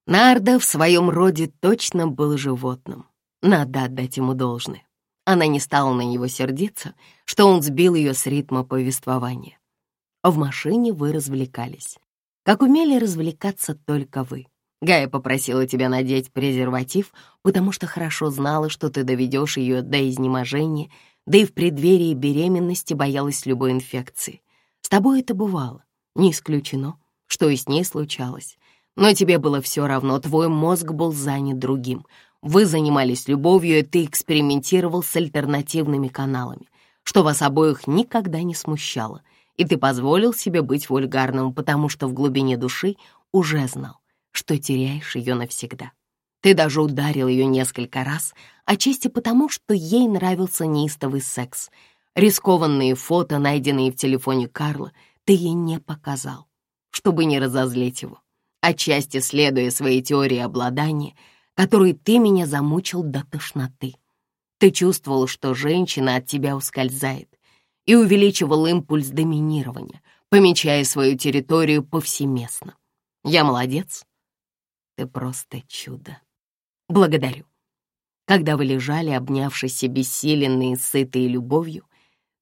[SPEAKER 1] Нарда в своем роде точно был животным. Надо отдать ему должное. Она не стала на него сердиться, что он сбил ее с ритма повествования. В машине вы развлекались. Как умели развлекаться только вы. Гая попросила тебя надеть презерватив, потому что хорошо знала, что ты доведешь ее до изнеможения, да и в преддверии беременности боялась любой инфекции. С тобой это бывало. Не исключено, что и с ней случалось. Но тебе было все равно, твой мозг был занят другим. Вы занимались любовью, и ты экспериментировал с альтернативными каналами, что вас обоих никогда не смущало, и ты позволил себе быть вульгарным, потому что в глубине души уже знал, что теряешь ее навсегда. Ты даже ударил ее несколько раз, отчасти потому, что ей нравился неистовый секс. Рискованные фото, найденные в телефоне Карла, ты ей не показал, чтобы не разозлить его. Отчасти следуя своей теории обладания — которой ты меня замучил до тошноты. Ты чувствовал, что женщина от тебя ускользает, и увеличивал импульс доминирования, помечая свою территорию повсеместно. Я молодец. Ты просто чудо. Благодарю. Когда вы лежали, обнявшись обессиленные, сытые любовью,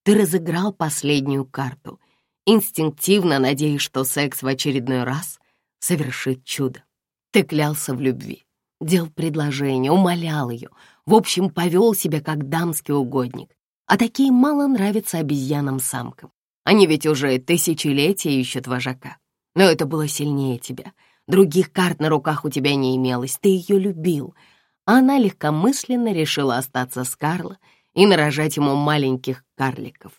[SPEAKER 1] ты разыграл последнюю карту, инстинктивно надеясь, что секс в очередной раз совершит чудо. Ты клялся в любви делал предложение, умолял ее, в общем, повел себя как дамский угодник. А такие мало нравятся обезьянам-самкам. Они ведь уже тысячелетия ищут вожака. Но это было сильнее тебя. Других карт на руках у тебя не имелось, ты ее любил. А она легкомысленно решила остаться с Карло и нарожать ему маленьких карликов.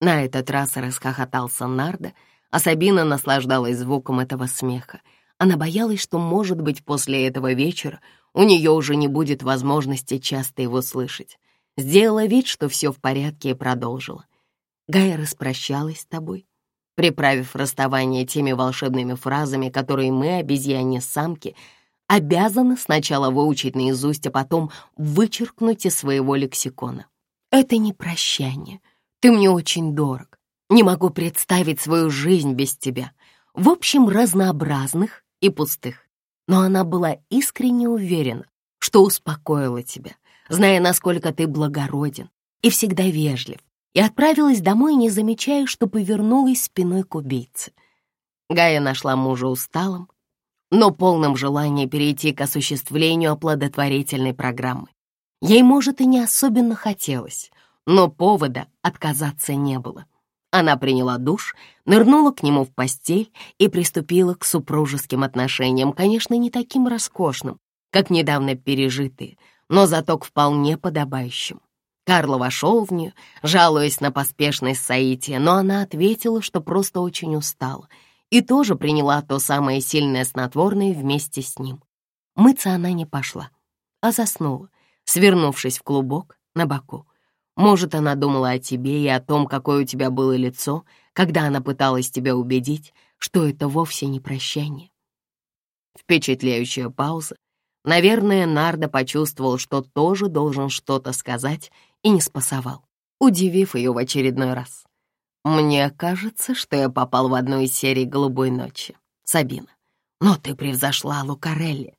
[SPEAKER 1] На этот раз расхохотался Нардо, а Сабина наслаждалась звуком этого смеха — она боялась, что, может быть, после этого вечера у нее уже не будет возможности часто его слышать. Сделала вид, что все в порядке и продолжила. «Гая распрощалась с тобой», приправив расставание теми волшебными фразами, которые мы, обезьяне-самки, обязаны сначала выучить наизусть, а потом вычеркнуть из своего лексикона. «Это не прощание. Ты мне очень дорог. Не могу представить свою жизнь без тебя». В общем, разнообразных и пустых. Но она была искренне уверена, что успокоила тебя, зная, насколько ты благороден и всегда вежлив, и отправилась домой, не замечая, что повернулась спиной к убийце. Гая нашла мужа усталым, но полным желания перейти к осуществлению оплодотворительной программы. Ей, может, и не особенно хотелось, но повода отказаться не было. Она приняла душ, нырнула к нему в постель и приступила к супружеским отношениям, конечно, не таким роскошным, как недавно пережитые, но зато к вполне подобающим. Карло вошел в нее, жалуясь на поспешность соития, но она ответила, что просто очень устала и тоже приняла то самое сильное снотворное вместе с ним. Мыться она не пошла, а заснула, свернувшись в клубок на боку. Может, она думала о тебе и о том, какое у тебя было лицо, когда она пыталась тебя убедить, что это вовсе не прощание. Впечатляющая пауза. Наверное, Нарда почувствовал, что тоже должен что-то сказать и не спасовал, удивив ее в очередной раз. «Мне кажется, что я попал в одну из серий «Голубой ночи». Сабина, но ты превзошла Лукарелли.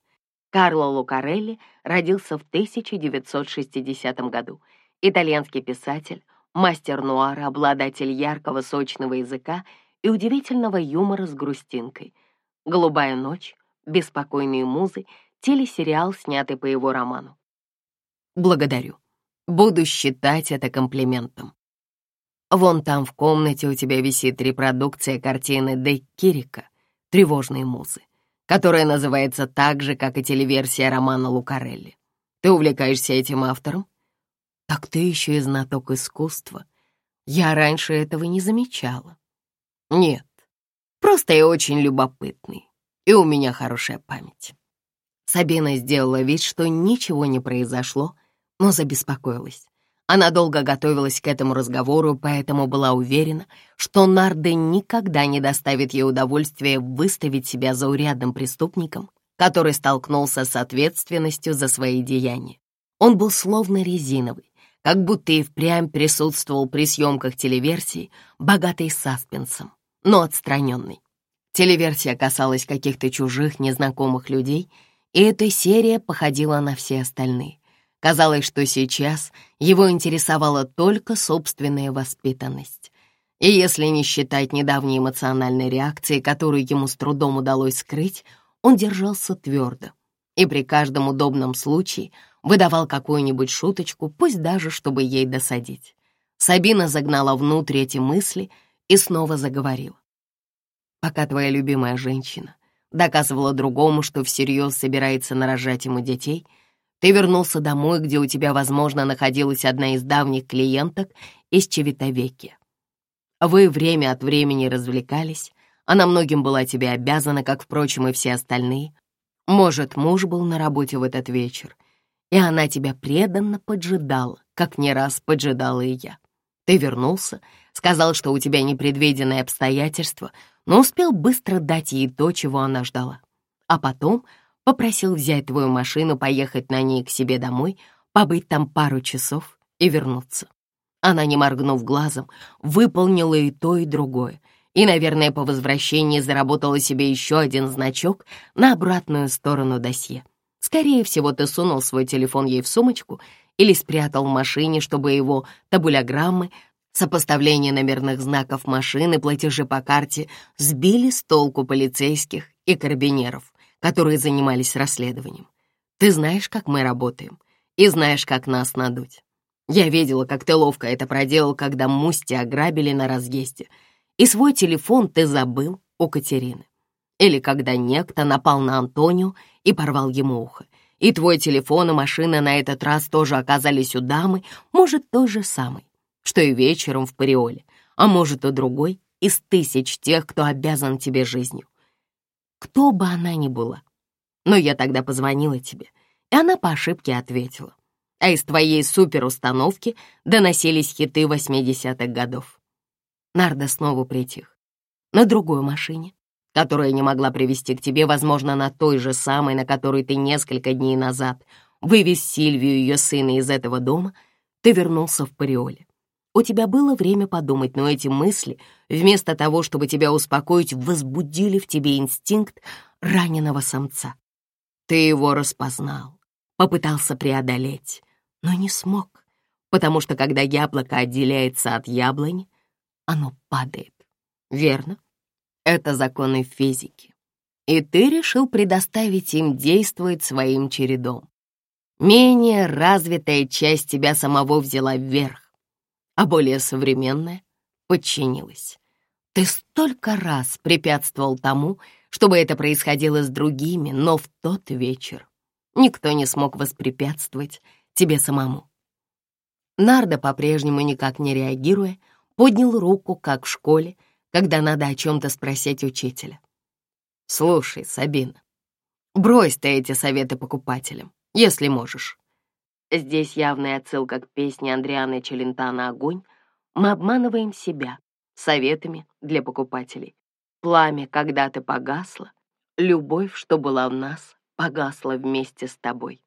[SPEAKER 1] Карло Лукарелли родился в 1960 году — итальянский писатель, мастер нуара, обладатель яркого сочного языка и удивительного юмора с грустинкой. «Голубая ночь», «Беспокойные музы», телесериал, снятый по его роману. «Благодарю. Буду считать это комплиментом. Вон там в комнате у тебя висит репродукция картины Де Кирика «Тревожные музы», которая называется так же, как и телеверсия романа Лукарелли. Ты увлекаешься этим автором?» Так ты еще и знаток искусства. Я раньше этого не замечала. Нет, просто я очень любопытный, и у меня хорошая память. Сабина сделала вид, что ничего не произошло, но забеспокоилась. Она долго готовилась к этому разговору, поэтому была уверена, что Нарды никогда не доставит ей удовольствия выставить себя за урядным преступником, который столкнулся с ответственностью за свои деяния. Он был словно резиновый, как будто и впрямь присутствовал при съемках телеверсии, богатый саспенсом, но отстраненный. Телеверсия касалась каких-то чужих, незнакомых людей, и эта серия походила на все остальные. Казалось, что сейчас его интересовала только собственная воспитанность. И если не считать недавней эмоциональной реакции, которую ему с трудом удалось скрыть, он держался твердо и при каждом удобном случае выдавал какую-нибудь шуточку, пусть даже, чтобы ей досадить. Сабина загнала внутрь эти мысли и снова заговорила. «Пока твоя любимая женщина доказывала другому, что всерьез собирается нарожать ему детей, ты вернулся домой, где у тебя, возможно, находилась одна из давних клиенток из Чевитовеки. Вы время от времени развлекались, она многим была тебе обязана, как, впрочем, и все остальные. Может, муж был на работе в этот вечер — и она тебя преданно поджидала, как не раз поджидала и я. Ты вернулся, сказал, что у тебя непредвиденные обстоятельства, но успел быстро дать ей то, чего она ждала. А потом попросил взять твою машину, поехать на ней к себе домой, побыть там пару часов и вернуться. Она, не моргнув глазом, выполнила и то, и другое, и, наверное, по возвращении заработала себе еще один значок на обратную сторону досье. Скорее всего, ты сунул свой телефон ей в сумочку или спрятал в машине, чтобы его табуляграммы, сопоставление номерных знаков машины, платежи по карте сбили с толку полицейских и карабинеров, которые занимались расследованием. Ты знаешь, как мы работаем, и знаешь, как нас надуть. Я видела, как ты ловко это проделал, когда Мусти ограбили на разъезде, и свой телефон ты забыл у Катерины. Или когда некто напал на Антонио и порвал ему ухо. И твой телефон и машина на этот раз тоже оказались у дамы, может, то же самой, что и вечером в Париоле, а может, и другой из тысяч тех, кто обязан тебе жизнью. Кто бы она ни была. Но я тогда позвонила тебе, и она по ошибке ответила. А из твоей суперустановки доносились хиты 80-х годов. Нарда снова притих. На другой машине которую не могла привести к тебе, возможно, на той же самой, на которой ты несколько дней назад вывез Сильвию и ее сына из этого дома, ты вернулся в Париоле. У тебя было время подумать, но эти мысли, вместо того, чтобы тебя успокоить, возбудили в тебе инстинкт раненого самца. Ты его распознал, попытался преодолеть, но не смог, потому что когда яблоко отделяется от яблони, оно падает. Верно? Это законы физики. И ты решил предоставить им действовать своим чередом. Менее развитая часть тебя самого взяла вверх, а более современная подчинилась. Ты столько раз препятствовал тому, чтобы это происходило с другими, но в тот вечер никто не смог воспрепятствовать тебе самому. Нарда, по-прежнему никак не реагируя, поднял руку, как в школе, когда надо о чем-то спросить учителя. Слушай, Сабина, брось ты эти советы покупателям, если можешь. Здесь явная отсылка к песне Андрианы Челентана «Огонь». Мы обманываем себя советами для покупателей. Пламя когда-то погасло, любовь, что была в нас, погасла вместе с тобой.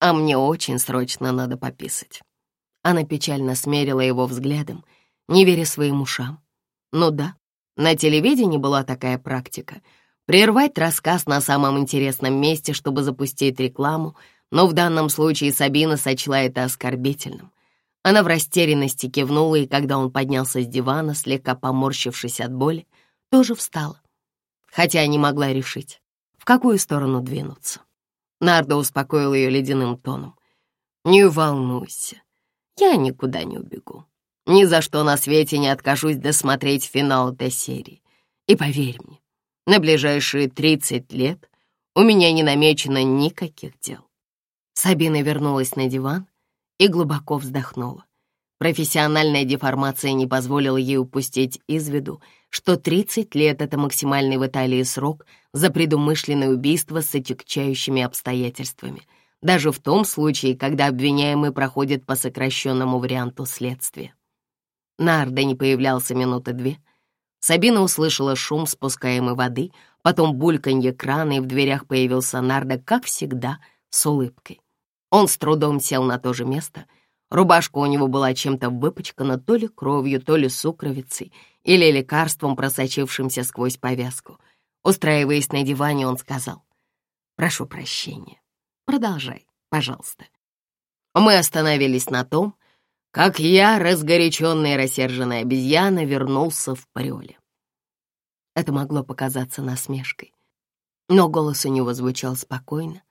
[SPEAKER 1] А мне очень срочно надо пописать. Она печально смерила его взглядом — не веря своим ушам. Ну да, на телевидении была такая практика — прервать рассказ на самом интересном месте, чтобы запустить рекламу, но в данном случае Сабина сочла это оскорбительным. Она в растерянности кивнула, и когда он поднялся с дивана, слегка поморщившись от боли, тоже встала. Хотя не могла решить, в какую сторону двинуться. Нардо успокоил ее ледяным тоном. «Не волнуйся, я никуда не убегу. Ни за что на свете не откажусь досмотреть финал этой серии. И поверь мне, на ближайшие 30 лет у меня не намечено никаких дел. Сабина вернулась на диван и глубоко вздохнула. Профессиональная деформация не позволила ей упустить из виду, что 30 лет — это максимальный в Италии срок за предумышленное убийство с отягчающими обстоятельствами, даже в том случае, когда обвиняемый проходит по сокращенному варианту следствия. Нарда не появлялся минуты две. Сабина услышала шум спускаемой воды, потом бульканье крана, и в дверях появился Нарда, как всегда, с улыбкой. Он с трудом сел на то же место. Рубашка у него была чем-то выпачкана то ли кровью, то ли сукровицей или лекарством, просочившимся сквозь повязку. Устраиваясь на диване, он сказал, «Прошу прощения. Продолжай, пожалуйста». Мы остановились на том, как я, разгоряченная и рассерженная обезьяна, вернулся в парёле. Это могло показаться насмешкой, но голос у него звучал спокойно,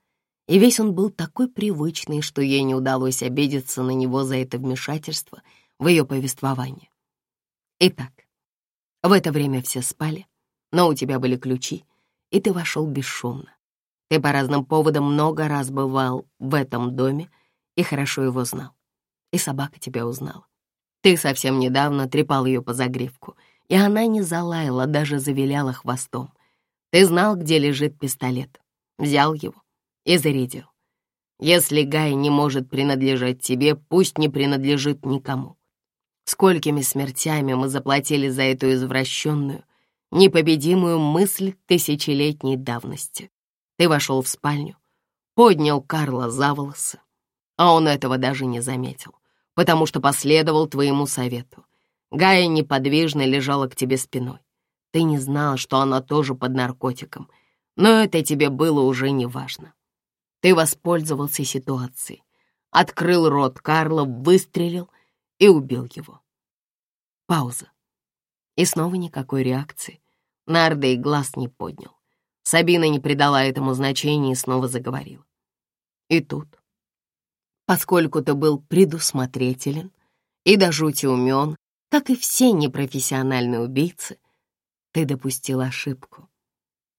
[SPEAKER 1] и весь он был такой привычный, что ей не удалось обидеться на него за это вмешательство в ее повествование. Итак, в это время все спали, но у тебя были ключи, и ты вошел бесшумно. Ты по разным поводам много раз бывал в этом доме и хорошо его знал и собака тебя узнала. Ты совсем недавно трепал ее по загривку, и она не залаяла, даже завиляла хвостом. Ты знал, где лежит пистолет, взял его и зарядил. Если Гай не может принадлежать тебе, пусть не принадлежит никому. Сколькими смертями мы заплатили за эту извращенную, непобедимую мысль тысячелетней давности. Ты вошел в спальню, поднял Карла за волосы, а он этого даже не заметил потому что последовал твоему совету. Гая неподвижно лежала к тебе спиной. Ты не знала, что она тоже под наркотиком, но это тебе было уже не важно. Ты воспользовался ситуацией, открыл рот Карла, выстрелил и убил его. Пауза. И снова никакой реакции. Нарда и глаз не поднял. Сабина не придала этому значения и снова заговорил. И тут поскольку ты был предусмотрителен и до жути умен, как и все непрофессиональные убийцы, ты допустил ошибку.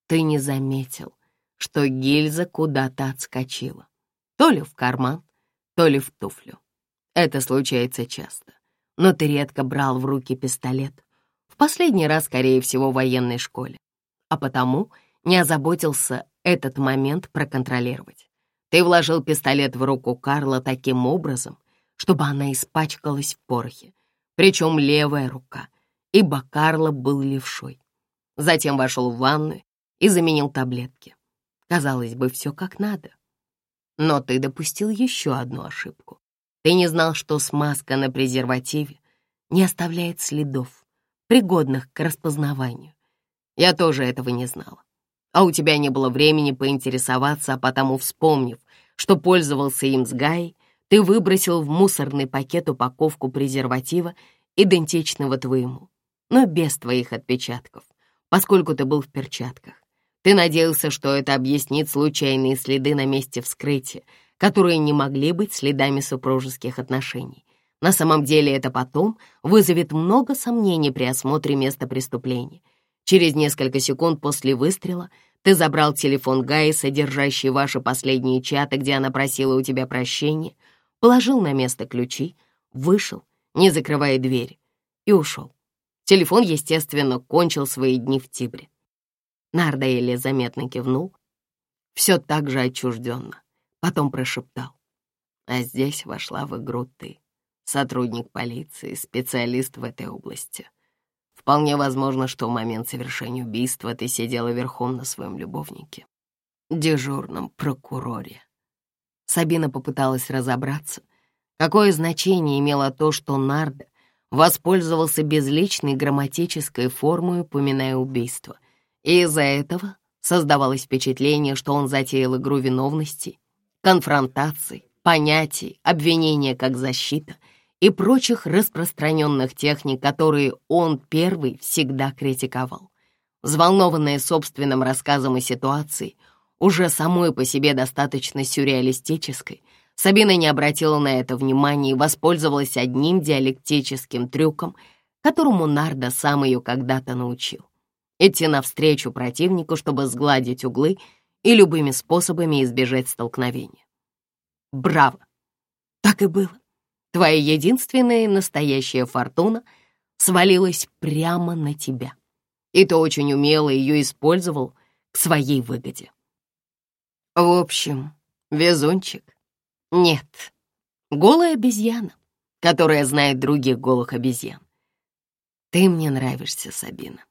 [SPEAKER 1] Ты не заметил, что гильза куда-то отскочила. То ли в карман, то ли в туфлю. Это случается часто. Но ты редко брал в руки пистолет. В последний раз, скорее всего, в военной школе. А потому не озаботился этот момент проконтролировать. Ты вложил пистолет в руку Карла таким образом, чтобы она испачкалась в порохе, причем левая рука, ибо Карла был левшой. Затем вошел в ванную и заменил таблетки. Казалось бы, все как надо. Но ты допустил еще одну ошибку. Ты не знал, что смазка на презервативе не оставляет следов, пригодных к распознаванию. Я тоже этого не знала а у тебя не было времени поинтересоваться, а потому, вспомнив, что пользовался им с Гай, ты выбросил в мусорный пакет упаковку презерватива, идентичного твоему, но без твоих отпечатков, поскольку ты был в перчатках. Ты надеялся, что это объяснит случайные следы на месте вскрытия, которые не могли быть следами супружеских отношений. На самом деле это потом вызовет много сомнений при осмотре места преступления, Через несколько секунд после выстрела ты забрал телефон Гаи, содержащий ваши последние чаты, где она просила у тебя прощения, положил на место ключи, вышел, не закрывая дверь, и ушел. Телефон, естественно, кончил свои дни в Тибре. Нардаэли заметно кивнул, все так же отчужденно, потом прошептал. А здесь вошла в игру ты, сотрудник полиции, специалист в этой области. Вполне возможно, что в момент совершения убийства ты сидела верхом на своем любовнике, дежурном прокуроре. Сабина попыталась разобраться, какое значение имело то, что Нарда воспользовался безличной грамматической формой, упоминая убийство, и из-за этого создавалось впечатление, что он затеял игру виновности, конфронтаций, понятий, обвинения как защита — и прочих распространенных техник, которые он первый всегда критиковал. Взволнованная собственным рассказом о ситуации, уже самой по себе достаточно сюрреалистической, Сабина не обратила на это внимания и воспользовалась одним диалектическим трюком, которому Нарда сам ее когда-то научил. Идти навстречу противнику, чтобы сгладить углы и любыми способами избежать столкновения. Браво! Так и было. Твоя единственная настоящая фортуна свалилась прямо на тебя. И ты очень умело ее использовал к своей выгоде. В общем, везунчик. Нет, голая обезьяна, которая знает других голых обезьян. Ты мне нравишься, Сабина.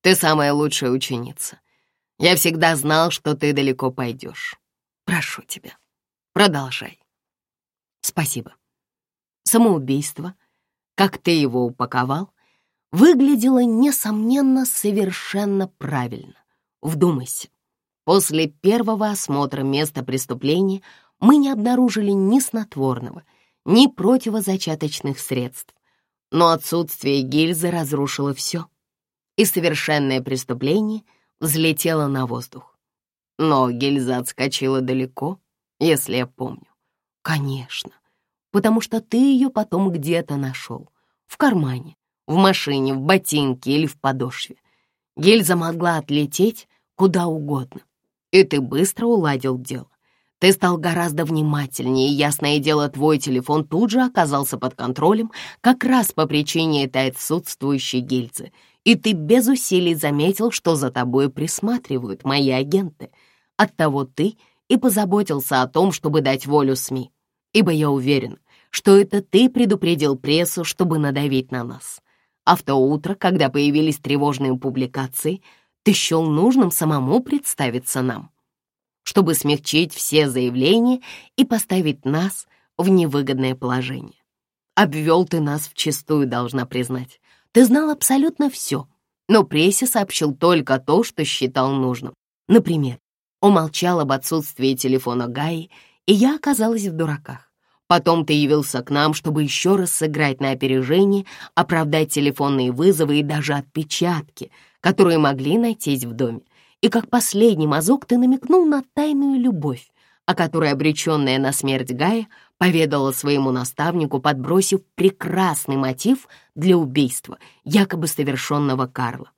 [SPEAKER 1] Ты самая лучшая ученица. Я всегда знал, что ты далеко пойдешь. Прошу тебя, продолжай. Спасибо самоубийство, как ты его упаковал, выглядело, несомненно, совершенно правильно. Вдумайся, после первого осмотра места преступления мы не обнаружили ни снотворного, ни противозачаточных средств. Но отсутствие гильзы разрушило все, и совершенное преступление взлетело на воздух. Но гильза отскочила далеко, если я помню. Конечно, потому что ты ее потом где-то нашел. В кармане, в машине, в ботинке или в подошве. Гильза могла отлететь куда угодно. И ты быстро уладил дело. Ты стал гораздо внимательнее, и, ясное дело, твой телефон тут же оказался под контролем как раз по причине этой отсутствующей гильзы. И ты без усилий заметил, что за тобой присматривают мои агенты. Оттого ты и позаботился о том, чтобы дать волю СМИ ибо я уверен, что это ты предупредил прессу, чтобы надавить на нас. А в то утро, когда появились тревожные публикации, ты счел нужным самому представиться нам, чтобы смягчить все заявления и поставить нас в невыгодное положение. Обвел ты нас вчистую, должна признать. Ты знал абсолютно все, но прессе сообщил только то, что считал нужным. Например, умолчал об отсутствии телефона Гаи и я оказалась в дураках. Потом ты явился к нам, чтобы еще раз сыграть на опережение, оправдать телефонные вызовы и даже отпечатки, которые могли найтись в доме. И как последний мазок ты намекнул на тайную любовь, о которой обреченная на смерть Гая поведала своему наставнику, подбросив прекрасный мотив для убийства, якобы совершенного Карла.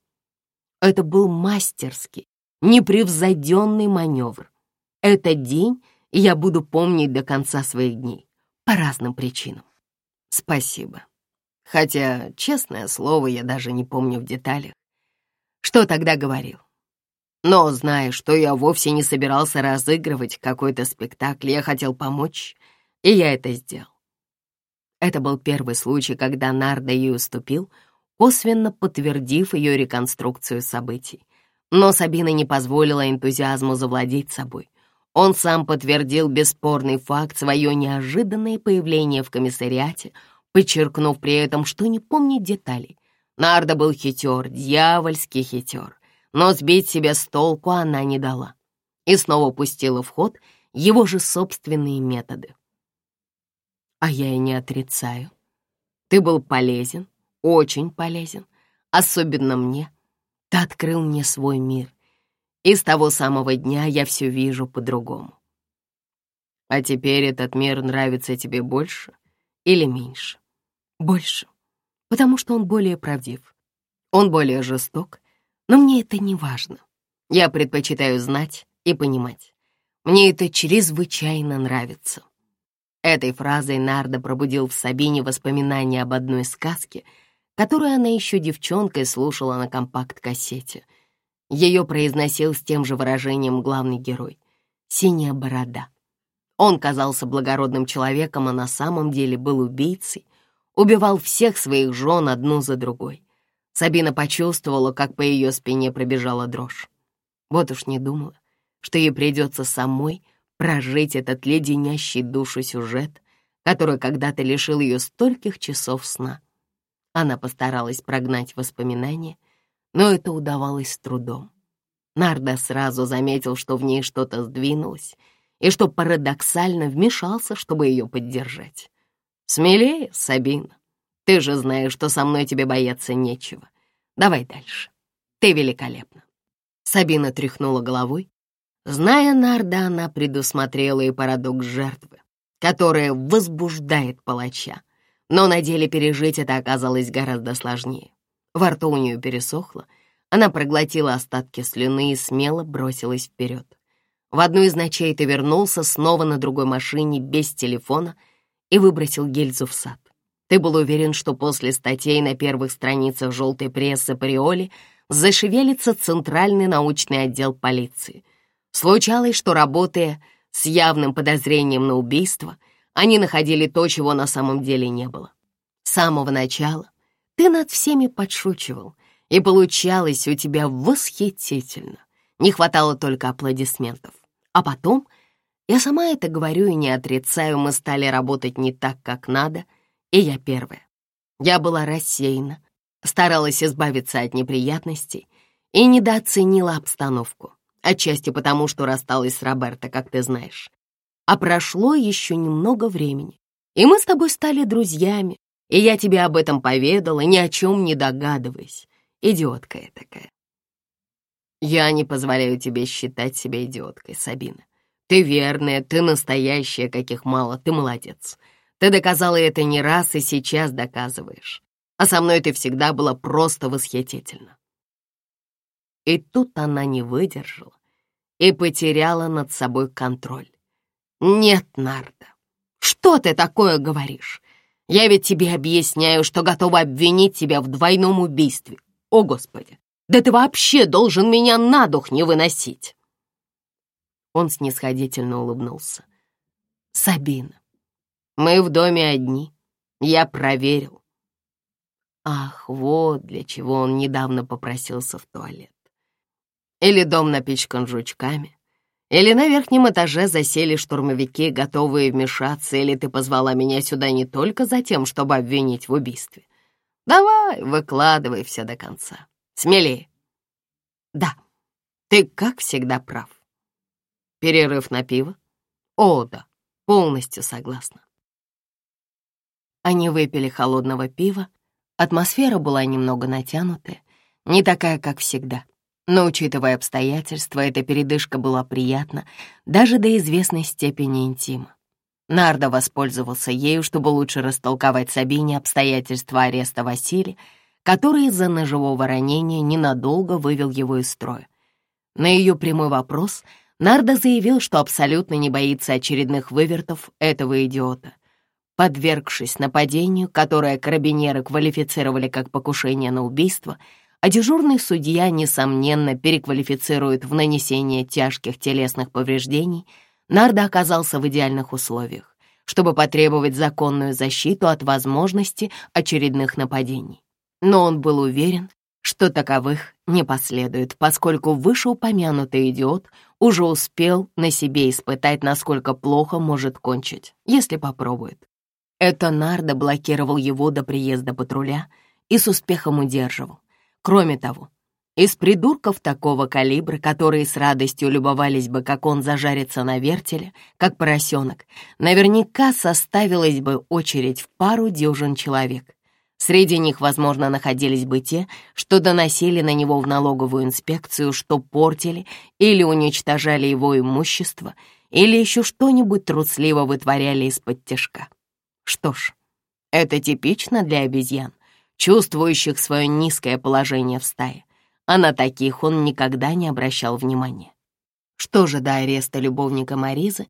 [SPEAKER 1] Это был мастерский, непревзойденный маневр. Этот день и я буду помнить до конца своих дней. По разным причинам. Спасибо. Хотя, честное слово, я даже не помню в деталях, что тогда говорил. Но, зная, что я вовсе не собирался разыгрывать какой-то спектакль, я хотел помочь, и я это сделал. Это был первый случай, когда Нарда ей уступил, косвенно подтвердив ее реконструкцию событий. Но Сабина не позволила энтузиазму завладеть собой — он сам подтвердил бесспорный факт свое неожиданное появление в комиссариате, подчеркнув при этом, что не помнит деталей. Нарда был хитер, дьявольски хитер, но сбить себя с толку она не дала. И снова пустила в ход его же собственные методы. А я и не отрицаю. Ты был полезен, очень полезен, особенно мне. Ты открыл мне свой мир — и с того самого дня я все вижу по-другому. А теперь этот мир нравится тебе больше или меньше? Больше, потому что он более правдив. Он более жесток, но мне это не важно. Я предпочитаю знать и понимать. Мне это чрезвычайно нравится. Этой фразой Нарда пробудил в Сабине воспоминания об одной сказке, которую она еще девчонкой слушала на компакт-кассете — ее произносил с тем же выражением главный герой — «Синяя борода». Он казался благородным человеком, а на самом деле был убийцей, убивал всех своих жен одну за другой. Сабина почувствовала, как по ее спине пробежала дрожь. Вот уж не думала, что ей придется самой прожить этот леденящий душу сюжет, который когда-то лишил ее стольких часов сна. Она постаралась прогнать воспоминания, но это удавалось с трудом. Нарда сразу заметил, что в ней что-то сдвинулось, и что парадоксально вмешался, чтобы ее поддержать. «Смелее, Сабина. Ты же знаешь, что со мной тебе бояться нечего. Давай дальше. Ты великолепна». Сабина тряхнула головой. Зная Нарда, она предусмотрела и парадокс жертвы, которая возбуждает палача. Но на деле пережить это оказалось гораздо сложнее. Во рту у нее пересохло. Она проглотила остатки слюны и смело бросилась вперед. В одну из ночей ты вернулся снова на другой машине без телефона и выбросил гильзу в сад. Ты был уверен, что после статей на первых страницах желтой прессы Приоли зашевелится Центральный научный отдел полиции. Случалось, что, работая с явным подозрением на убийство, они находили то, чего на самом деле не было. С самого начала ты над всеми подшучивал, и получалось у тебя восхитительно. Не хватало только аплодисментов. А потом, я сама это говорю и не отрицаю, мы стали работать не так, как надо, и я первая. Я была рассеяна, старалась избавиться от неприятностей и недооценила обстановку, отчасти потому, что рассталась с Роберто, как ты знаешь. А прошло еще немного времени, и мы с тобой стали друзьями, и я тебе об этом поведала, ни о чем не догадываясь. Идиотка я такая. Я не позволяю тебе считать себя идиоткой, Сабина. Ты верная, ты настоящая, каких мало, ты молодец. Ты доказала это не раз и сейчас доказываешь. А со мной ты всегда была просто восхитительна. И тут она не выдержала и потеряла над собой контроль. «Нет, Нарда, что ты такое говоришь? Я ведь тебе объясняю, что готова обвинить тебя в двойном убийстве. О, Господи! Да ты вообще должен меня на дух не выносить!» Он снисходительно улыбнулся. «Сабина, мы в доме одни. Я проверил». Ах, вот для чего он недавно попросился в туалет. Или дом напичкан жучками, или на верхнем этаже засели штурмовики, готовые вмешаться, или ты позвала меня сюда не только за тем, чтобы обвинить в убийстве. Давай, выкладывай все до конца. Смелее. Да, ты, как всегда, прав. Перерыв на пиво? О, да, полностью согласна. Они выпили холодного пива. Атмосфера была немного натянутая, не такая, как всегда. Но, учитывая обстоятельства, эта передышка была приятна даже до известной степени интима. Нардо воспользовался ею, чтобы лучше растолковать Сабине обстоятельства ареста Василия, который из-за ножевого ранения ненадолго вывел его из строя. На ее прямой вопрос Нардо заявил, что абсолютно не боится очередных вывертов этого идиота. Подвергшись нападению, которое карабинеры квалифицировали как покушение на убийство — а дежурный судья, несомненно, переквалифицирует в нанесение тяжких телесных повреждений, Нарда оказался в идеальных условиях, чтобы потребовать законную защиту от возможности очередных нападений. Но он был уверен, что таковых не последует, поскольку вышеупомянутый идиот уже успел на себе испытать, насколько плохо может кончить, если попробует. Это Нарда блокировал его до приезда патруля и с успехом удерживал — Кроме того, из придурков такого калибра, которые с радостью любовались бы, как он зажарится на вертеле, как поросенок, наверняка составилась бы очередь в пару дюжин человек. Среди них, возможно, находились бы те, что доносили на него в налоговую инспекцию, что портили или уничтожали его имущество, или еще что-нибудь трусливо вытворяли из-под тяжка. Что ж, это типично для обезьян чувствующих свое низкое положение в стае, а на таких он никогда не обращал внимания. Что же до ареста любовника Маризы,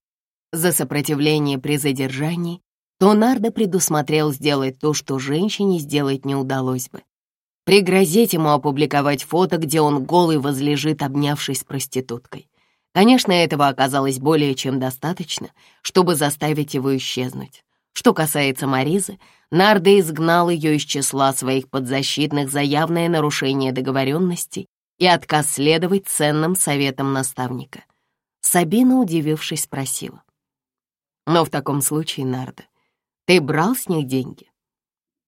[SPEAKER 1] за сопротивление при задержании, то Нардо предусмотрел сделать то, что женщине сделать не удалось бы. Пригрозить ему опубликовать фото, где он голый возлежит, обнявшись с проституткой. Конечно, этого оказалось более чем достаточно, чтобы заставить его исчезнуть. Что касается Маризы, Нарда изгнал ее из числа своих подзащитных за явное нарушение договоренности и отказ следовать ценным советам наставника. Сабина, удивившись, спросила. «Но в таком случае, Нарда, ты брал с них деньги?»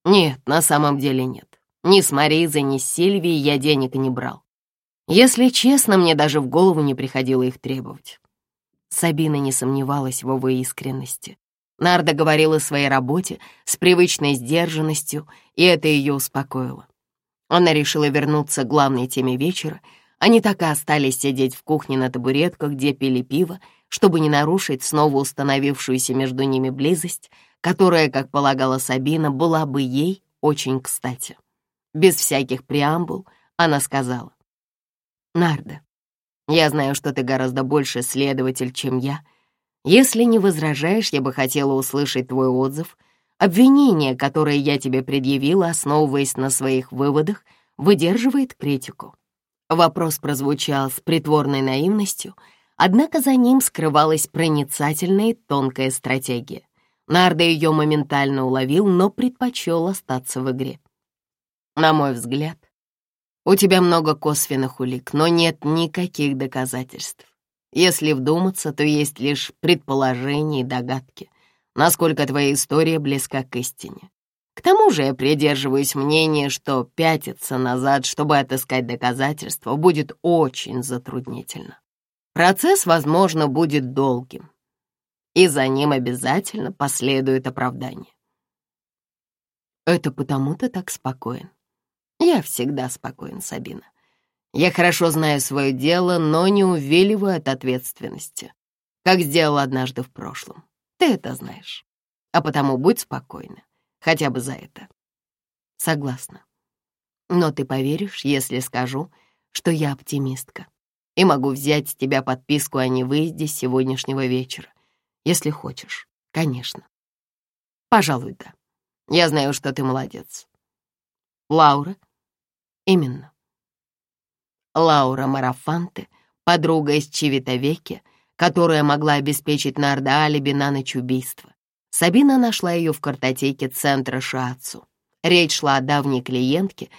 [SPEAKER 1] «Нет, на самом деле нет. Ни с Маризой, ни с Сильвией я денег не брал. Если честно, мне даже в голову не приходило их требовать». Сабина не сомневалась в его искренности, Нарда говорила о своей работе с привычной сдержанностью, и это ее успокоило. Она решила вернуться к главной теме вечера. Они так и остались сидеть в кухне на табуретках, где пили пиво, чтобы не нарушить снова установившуюся между ними близость, которая, как полагала Сабина, была бы ей очень кстати. Без всяких преамбул она сказала. «Нарда, я знаю, что ты гораздо больше следователь, чем я, — если не возражаешь, я бы хотела услышать твой отзыв. Обвинение, которое я тебе предъявила, основываясь на своих выводах, выдерживает критику». Вопрос прозвучал с притворной наивностью, однако за ним скрывалась проницательная и тонкая стратегия. Нарда ее моментально уловил, но предпочел остаться в игре. На мой взгляд, у тебя много косвенных улик, но нет никаких доказательств. Если вдуматься, то есть лишь предположения и догадки, насколько твоя история близка к истине. К тому же я придерживаюсь мнения, что пятиться назад, чтобы отыскать доказательства, будет очень затруднительно. Процесс, возможно, будет долгим, и за ним обязательно последует оправдание. Это потому ты так спокоен. Я всегда спокоен, Сабина. Я хорошо знаю свое дело, но не увиливаю от ответственности, как сделала однажды в прошлом. Ты это знаешь. А потому будь спокойна, хотя бы за это. Согласна. Но ты поверишь, если скажу, что я оптимистка и могу взять с тебя подписку о невыезде с сегодняшнего вечера, если хочешь, конечно. Пожалуй, да. Я знаю, что ты молодец. Лаура? Именно. Лаура Марафанте, подруга из Чевитовеки, которая могла обеспечить Нарда алиби на ночь убийства. Сабина нашла ее в картотеке центра Шиацу. Речь шла о давней клиентке.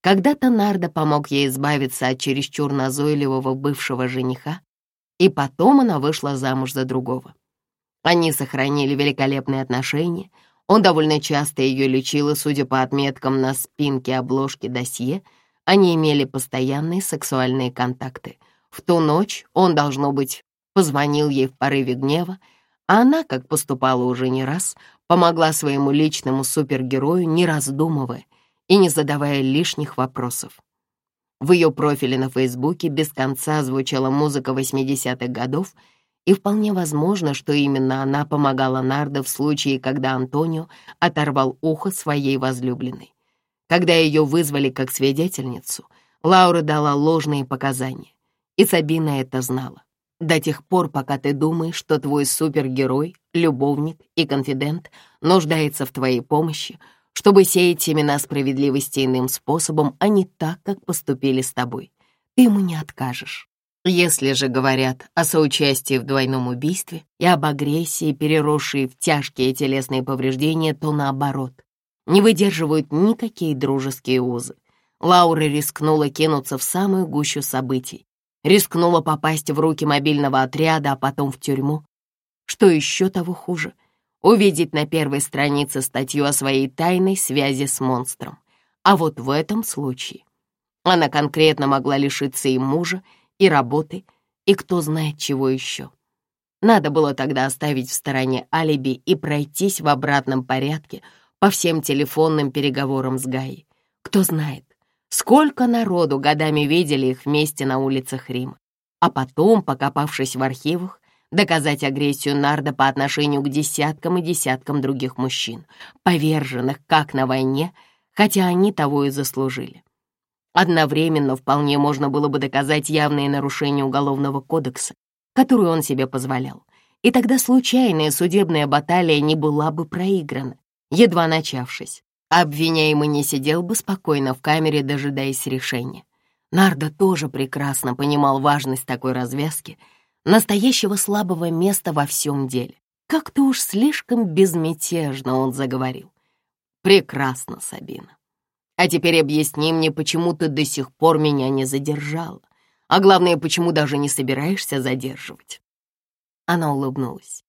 [SPEAKER 1] Когда-то Нарда помог ей избавиться от чересчур назойливого бывшего жениха, и потом она вышла замуж за другого. Они сохранили великолепные отношения. Он довольно часто ее лечил, и, судя по отметкам на спинке обложки досье — они имели постоянные сексуальные контакты. В ту ночь он, должно быть, позвонил ей в порыве гнева, а она, как поступала уже не раз, помогла своему личному супергерою, не раздумывая и не задавая лишних вопросов. В ее профиле на Фейсбуке без конца звучала музыка 80-х годов, и вполне возможно, что именно она помогала Нардо в случае, когда Антонио оторвал ухо своей возлюбленной. Когда ее вызвали как свидетельницу, Лаура дала ложные показания, и Сабина это знала. До тех пор, пока ты думаешь, что твой супергерой, любовник и конфидент нуждается в твоей помощи, чтобы сеять семена справедливости иным способом, а не так, как поступили с тобой. Ты ему не откажешь. Если же говорят о соучастии в двойном убийстве и об агрессии, переросшей в тяжкие телесные повреждения, то наоборот, не выдерживают никакие дружеские узы. Лаура рискнула кинуться в самую гущу событий, рискнула попасть в руки мобильного отряда, а потом в тюрьму. Что еще того хуже? Увидеть на первой странице статью о своей тайной связи с монстром. А вот в этом случае она конкретно могла лишиться и мужа, и работы, и кто знает чего еще. Надо было тогда оставить в стороне алиби и пройтись в обратном порядке — по всем телефонным переговорам с Гаей. Кто знает, сколько народу годами видели их вместе на улицах Рима. А потом, покопавшись в архивах, доказать агрессию Нарда по отношению к десяткам и десяткам других мужчин, поверженных как на войне, хотя они того и заслужили. Одновременно вполне можно было бы доказать явные нарушения Уголовного кодекса, которые он себе позволял, и тогда случайная судебная баталия не была бы проиграна, едва начавшись. Обвиняемый не сидел бы спокойно в камере, дожидаясь решения. Нарда тоже прекрасно понимал важность такой развязки, настоящего слабого места во всем деле. Как-то уж слишком безмятежно он заговорил. «Прекрасно, Сабина. А теперь объясни мне, почему ты до сих пор меня не задержала, а главное, почему даже не собираешься задерживать». Она улыбнулась.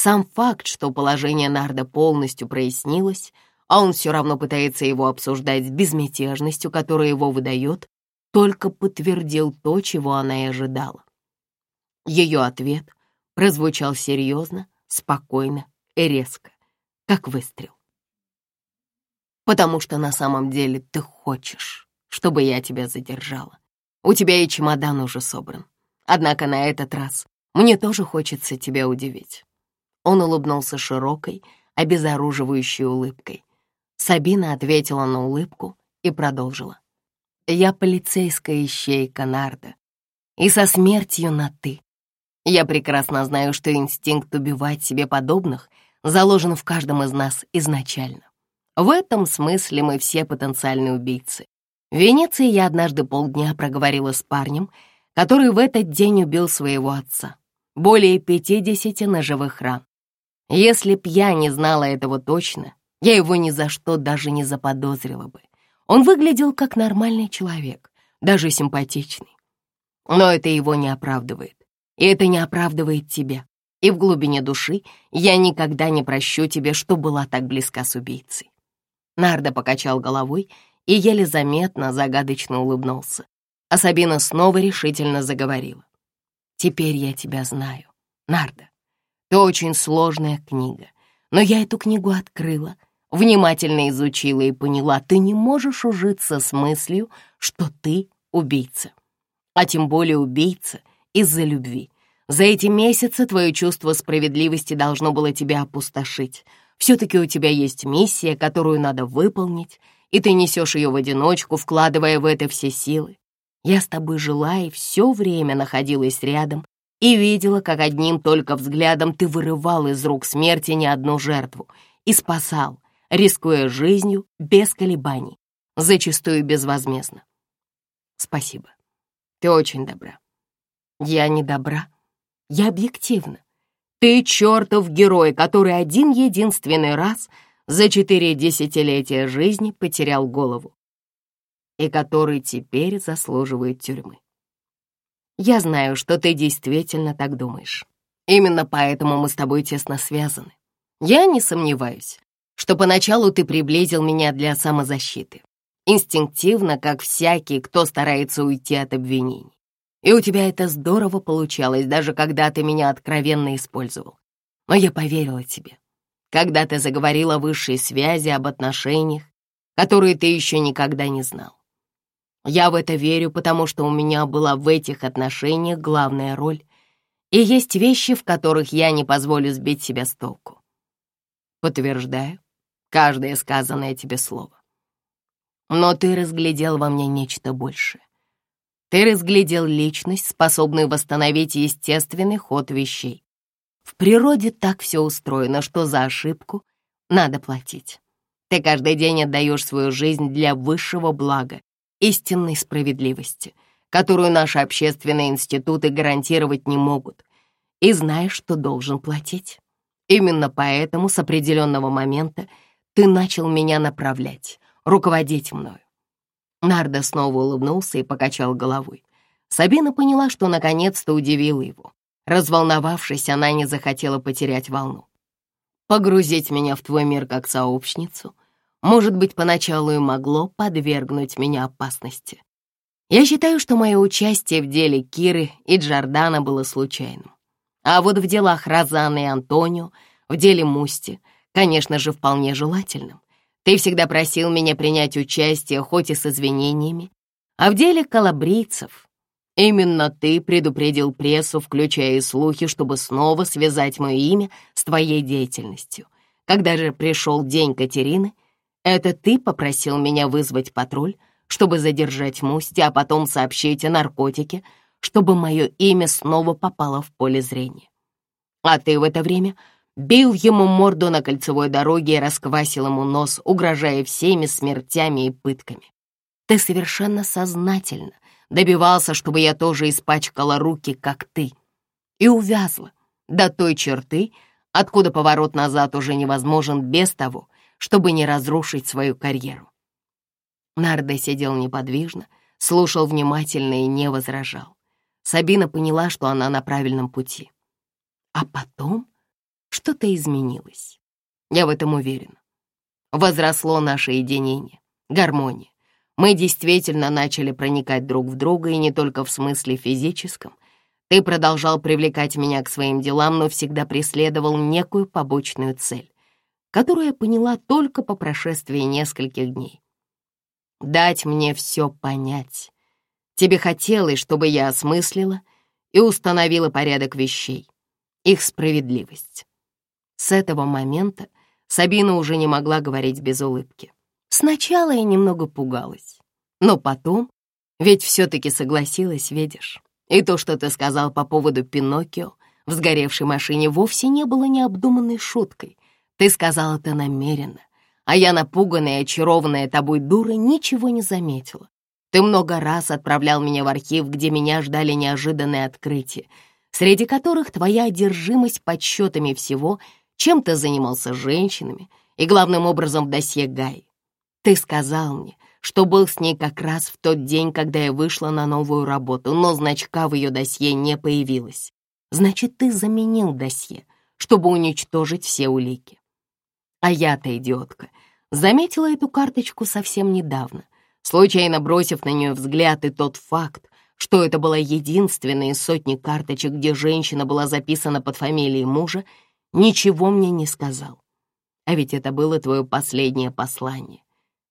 [SPEAKER 1] Сам факт, что положение Нарда полностью прояснилось, а он все равно пытается его обсуждать с безмятежностью, которая его выдает, только подтвердил то, чего она и ожидала. Ее ответ прозвучал серьезно, спокойно и резко, как выстрел. «Потому что на самом деле ты хочешь, чтобы я тебя задержала. У тебя и чемодан уже собран. Однако на этот раз мне тоже хочется тебя удивить. Он улыбнулся широкой, обезоруживающей улыбкой. Сабина ответила на улыбку и продолжила. «Я полицейская ищейка Нарда, и со смертью на «ты». Я прекрасно знаю, что инстинкт убивать себе подобных заложен в каждом из нас изначально. В этом смысле мы все потенциальные убийцы. В Венеции я однажды полдня проговорила с парнем, который в этот день убил своего отца. Более 50 ножевых ран. Если б я не знала этого точно, я его ни за что даже не заподозрила бы. Он выглядел как нормальный человек, даже симпатичный. Но это его не оправдывает. И это не оправдывает тебя. И в глубине души я никогда не прощу тебе, что была так близка с убийцей. Нарда покачал головой и еле заметно загадочно улыбнулся. А Сабина снова решительно заговорила. «Теперь я тебя знаю, Нарда. Очень сложная книга, но я эту книгу открыла, внимательно изучила и поняла, ты не можешь ужиться с мыслью, что ты убийца. А тем более убийца из-за любви. За эти месяцы твое чувство справедливости должно было тебя опустошить. Все-таки у тебя есть миссия, которую надо выполнить, и ты несешь ее в одиночку, вкладывая в это все силы. Я с тобой жила и все время находилась рядом, и видела, как одним только взглядом ты вырывал из рук смерти не одну жертву и спасал, рискуя жизнью без колебаний, зачастую безвозмездно. Спасибо. Ты очень добра. Я не добра. Я объективна. Ты чертов герой, который один-единственный раз за четыре десятилетия жизни потерял голову и который теперь заслуживает тюрьмы. Я знаю, что ты действительно так думаешь. Именно поэтому мы с тобой тесно связаны. Я не сомневаюсь, что поначалу ты приблизил меня для самозащиты. Инстинктивно, как всякий, кто старается уйти от обвинений. И у тебя это здорово получалось, даже когда ты меня откровенно использовал. Но я поверила тебе. Когда ты заговорила о высшей связи, об отношениях, которые ты еще никогда не знал. Я в это верю, потому что у меня была в этих отношениях главная роль. И есть вещи, в которых я не позволю сбить себя с толку. Подтверждаю каждое сказанное тебе слово. Но ты разглядел во мне нечто большее. Ты разглядел личность, способную восстановить естественный ход вещей. В природе так все устроено, что за ошибку надо платить. Ты каждый день отдаешь свою жизнь для высшего блага, истинной справедливости, которую наши общественные институты гарантировать не могут, и знаешь, что должен платить. Именно поэтому с определенного момента ты начал меня направлять, руководить мною. Нарда снова улыбнулся и покачал головой. Сабина поняла, что наконец-то удивила его. Разволновавшись, она не захотела потерять волну. «Погрузить меня в твой мир как сообщницу — может быть, поначалу и могло подвергнуть меня опасности. Я считаю, что мое участие в деле Киры и Джордана было случайным. А вот в делах Розаны и Антонио, в деле Мусти, конечно же, вполне желательным. Ты всегда просил меня принять участие, хоть и с извинениями. А в деле калабрийцев именно ты предупредил прессу, включая и слухи, чтобы снова связать мое имя с твоей деятельностью. Когда же пришел день Катерины — это ты попросил меня вызвать патруль, чтобы задержать Мусти, а потом сообщить о наркотике, чтобы мое имя снова попало в поле зрения. А ты в это время бил ему морду на кольцевой дороге и расквасил ему нос, угрожая всеми смертями и пытками. Ты совершенно сознательно добивался, чтобы я тоже испачкала руки, как ты, и увязла до той черты, откуда поворот назад уже невозможен без того, чтобы не разрушить свою карьеру. Нарда сидел неподвижно, слушал внимательно и не возражал. Сабина поняла, что она на правильном пути. А потом что-то изменилось. Я в этом уверен. Возросло наше единение, гармония. Мы действительно начали проникать друг в друга, и не только в смысле физическом. Ты продолжал привлекать меня к своим делам, но всегда преследовал некую побочную цель которую я поняла только по прошествии нескольких дней. Дать мне все понять. Тебе хотелось, чтобы я осмыслила и установила порядок вещей, их справедливость. С этого момента Сабина уже не могла говорить без улыбки. Сначала я немного пугалась, но потом, ведь все-таки согласилась, видишь. И то, что ты сказал по поводу Пиноккио в сгоревшей машине, вовсе не было необдуманной шуткой — ты сказал это намеренно, а я, напуганная и очарованная тобой дура, ничего не заметила. Ты много раз отправлял меня в архив, где меня ждали неожиданные открытия, среди которых твоя одержимость подсчетами всего, чем ты занимался женщинами и, главным образом, в досье Гай. Ты сказал мне, что был с ней как раз в тот день, когда я вышла на новую работу, но значка в ее досье не появилось. Значит, ты заменил досье, чтобы уничтожить все улики. А я-то идиотка. Заметила эту карточку совсем недавно, случайно бросив на нее взгляд и тот факт, что это была единственная из сотни карточек, где женщина была записана под фамилией мужа, ничего мне не сказал. А ведь это было твое последнее послание,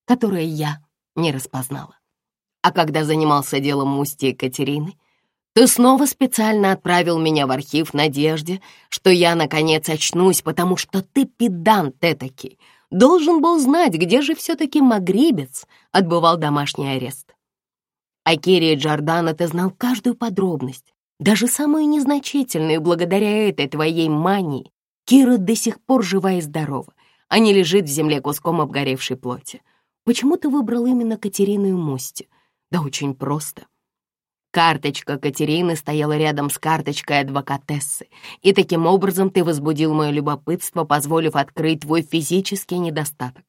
[SPEAKER 1] которое я не распознала. А когда занимался делом Мусти Екатерины, ты снова специально отправил меня в архив в надежде, что я, наконец, очнусь, потому что ты педант этакий. Должен был знать, где же все-таки Магрибец отбывал домашний арест. О Кире Джордана ты знал каждую подробность, даже самую незначительную, благодаря этой твоей мании. Кира до сих пор жива и здорова, а не лежит в земле куском обгоревшей плоти. Почему ты выбрал именно Катерину и Мусти? Да очень просто — Карточка Катерины стояла рядом с карточкой адвокатессы, и таким образом ты возбудил мое любопытство, позволив открыть твой физический недостаток,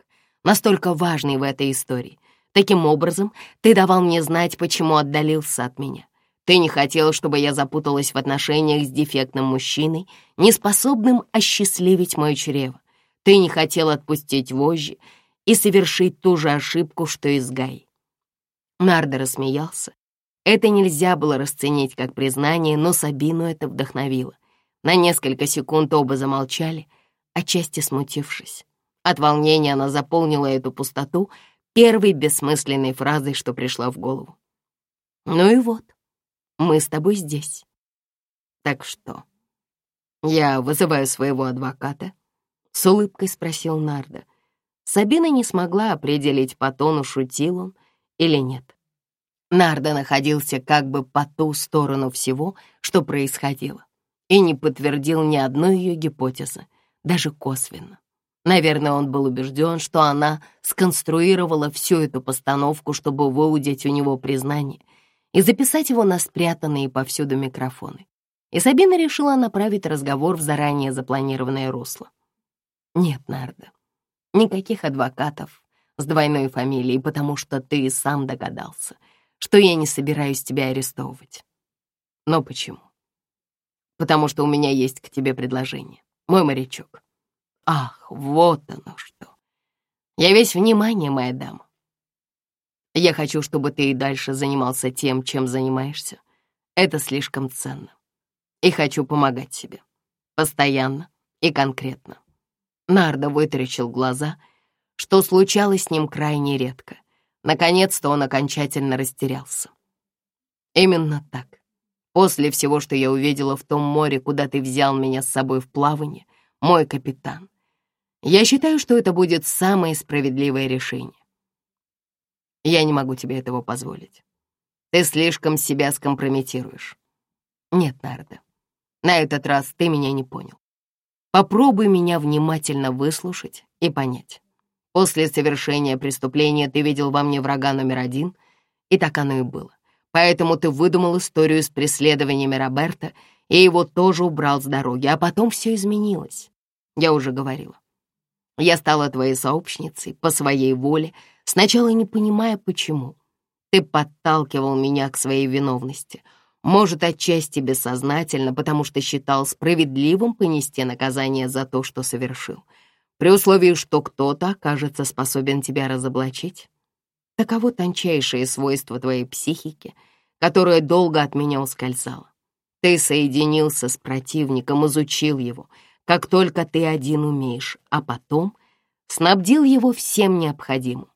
[SPEAKER 1] настолько важный в этой истории. Таким образом, ты давал мне знать, почему отдалился от меня. Ты не хотел, чтобы я запуталась в отношениях с дефектным мужчиной, неспособным осчастливить мое чрево. Ты не хотел отпустить вожжи и совершить ту же ошибку, что и с Гай. Нардо рассмеялся, это нельзя было расценить как признание, но Сабину это вдохновило. На несколько секунд оба замолчали, отчасти смутившись. От волнения она заполнила эту пустоту первой бессмысленной фразой, что пришла в голову. «Ну и вот, мы с тобой здесь. Так что?» «Я вызываю своего адвоката?» — с улыбкой спросил Нарда. Сабина не смогла определить по тону, шутил он или нет. Нарда находился как бы по ту сторону всего, что происходило, и не подтвердил ни одной ее гипотезы, даже косвенно. Наверное, он был убежден, что она сконструировала всю эту постановку, чтобы выудить у него признание и записать его на спрятанные повсюду микрофоны. И Сабина решила направить разговор в заранее запланированное русло. «Нет, Нарда, никаких адвокатов с двойной фамилией, потому что ты и сам догадался — что я не собираюсь тебя арестовывать. Но почему? Потому что у меня есть к тебе предложение, мой морячок. Ах, вот оно что. Я весь внимание, моя дама. Я хочу, чтобы ты и дальше занимался тем, чем занимаешься. Это слишком ценно. И хочу помогать тебе. Постоянно и конкретно. Нардо вытрачил глаза, что случалось с ним крайне редко — Наконец-то он окончательно растерялся. Именно так. После всего, что я увидела в том море, куда ты взял меня с собой в плавание, мой капитан, я считаю, что это будет самое справедливое решение. Я не могу тебе этого позволить. Ты слишком себя скомпрометируешь. Нет, Нарда, на этот раз ты меня не понял. Попробуй меня внимательно выслушать и понять. После совершения преступления ты видел во мне врага номер один, и так оно и было. Поэтому ты выдумал историю с преследованиями Роберта, и его тоже убрал с дороги, а потом все изменилось. Я уже говорила. Я стала твоей сообщницей по своей воле, сначала не понимая, почему. Ты подталкивал меня к своей виновности. Может, отчасти бессознательно, потому что считал справедливым понести наказание за то, что совершил. — при условии, что кто-то окажется способен тебя разоблачить. Таково тончайшее свойство твоей психики, которое долго от меня ускользало. Ты соединился с противником, изучил его, как только ты один умеешь, а потом снабдил его всем необходимым,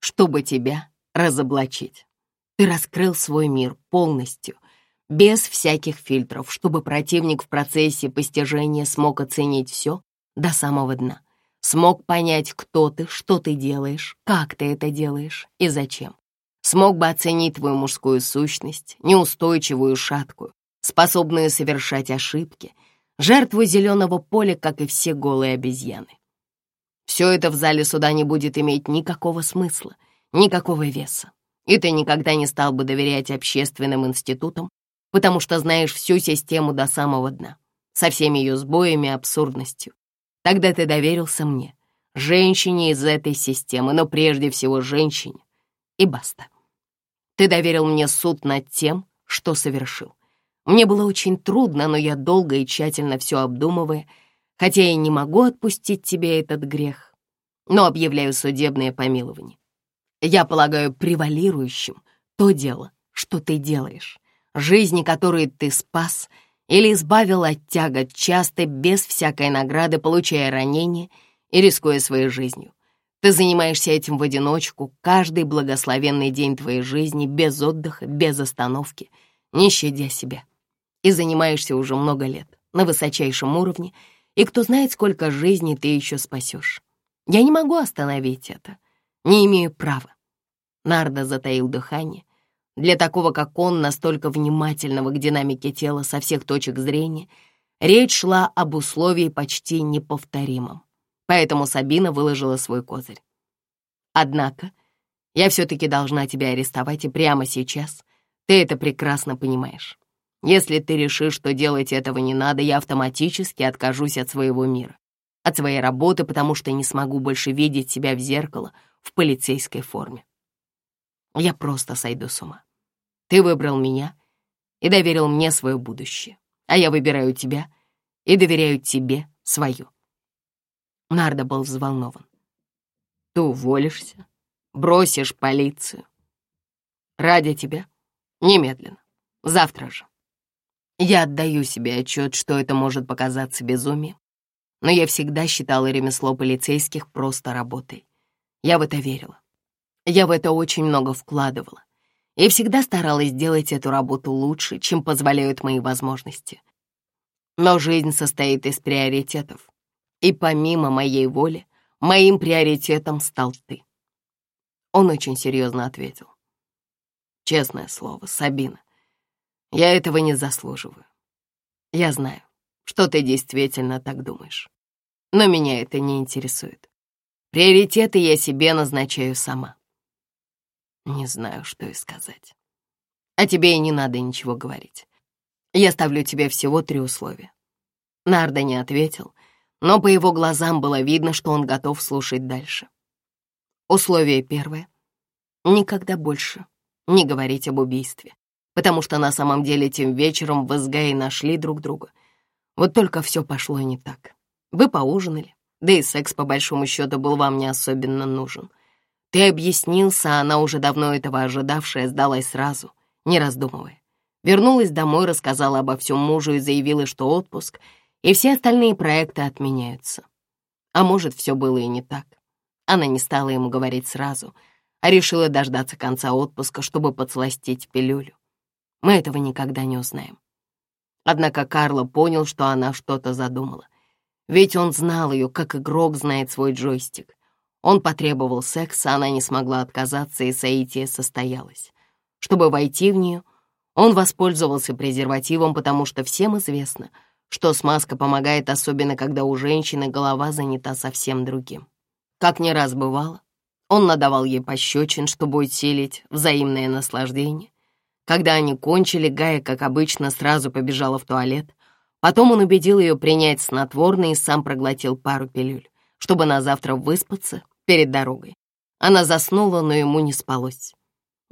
[SPEAKER 1] чтобы тебя разоблачить. Ты раскрыл свой мир полностью, без всяких фильтров, чтобы противник в процессе постижения смог оценить все до самого дна. Смог понять, кто ты, что ты делаешь, как ты это делаешь и зачем. Смог бы оценить твою мужскую сущность, неустойчивую шаткую, способную совершать ошибки, жертву зеленого поля, как и все голые обезьяны. Все это в зале суда не будет иметь никакого смысла, никакого веса. И ты никогда не стал бы доверять общественным институтам, потому что знаешь всю систему до самого дна, со всеми ее сбоями и абсурдностью, Тогда ты доверился мне, женщине из этой системы, но прежде всего женщине. И баста. Ты доверил мне суд над тем, что совершил. Мне было очень трудно, но я долго и тщательно все обдумывая, хотя я не могу отпустить тебе этот грех, но объявляю судебное помилование. Я полагаю превалирующим то дело, что ты делаешь, жизни, которые ты спас — или избавил от тягот, часто без всякой награды, получая ранения и рискуя своей жизнью. Ты занимаешься этим в одиночку каждый благословенный день твоей жизни, без отдыха, без остановки, не щадя себя. И занимаешься уже много лет, на высочайшем уровне, и кто знает, сколько жизней ты еще спасешь. Я не могу остановить это, не имею права. Нарда затаил дыхание, для такого, как он, настолько внимательного к динамике тела со всех точек зрения, речь шла об условии почти неповторимом. Поэтому Сабина выложила свой козырь. «Однако, я все-таки должна тебя арестовать и прямо сейчас. Ты это прекрасно понимаешь. Если ты решишь, что делать этого не надо, я автоматически откажусь от своего мира, от своей работы, потому что не смогу больше видеть себя в зеркало в полицейской форме. Я просто сойду с ума. Ты выбрал меня и доверил мне свое будущее, а я выбираю тебя и доверяю тебе свое». Нардо был взволнован. «Ты уволишься, бросишь полицию. Ради тебя? Немедленно, завтра же. Я отдаю себе отчет, что это может показаться безумием, но я всегда считала ремесло полицейских просто работой. Я в это верила. Я в это очень много вкладывала и всегда старалась делать эту работу лучше, чем позволяют мои возможности. Но жизнь состоит из приоритетов, и помимо моей воли моим приоритетом стал ты. Он очень серьезно ответил. Честное слово, Сабина, я этого не заслуживаю. Я знаю, что ты действительно так думаешь, но меня это не интересует. Приоритеты я себе назначаю сама. Не знаю, что и сказать. А тебе и не надо ничего говорить. Я ставлю тебе всего три условия. Нарда не ответил, но по его глазам было видно, что он готов слушать дальше. Условие первое. Никогда больше не говорить об убийстве, потому что на самом деле тем вечером в Изгае нашли друг друга. Вот только все пошло не так. Вы поужинали, да и секс, по большому счету, был вам не особенно нужен — ты объяснился, а она, уже давно этого ожидавшая, сдалась сразу, не раздумывая. Вернулась домой, рассказала обо всем мужу и заявила, что отпуск и все остальные проекты отменяются. А может, все было и не так. Она не стала ему говорить сразу, а решила дождаться конца отпуска, чтобы подсластить пилюлю. Мы этого никогда не узнаем. Однако Карло понял, что она что-то задумала. Ведь он знал ее, как игрок знает свой джойстик. Он потребовал секса, она не смогла отказаться, и соитие состоялось. Чтобы войти в нее, он воспользовался презервативом, потому что всем известно, что смазка помогает, особенно когда у женщины голова занята совсем другим. Как не раз бывало, он надавал ей пощечин, чтобы усилить взаимное наслаждение. Когда они кончили, Гая, как обычно, сразу побежала в туалет. Потом он убедил ее принять снотворное и сам проглотил пару пилюль чтобы на завтра выспаться перед дорогой. Она заснула, но ему не спалось.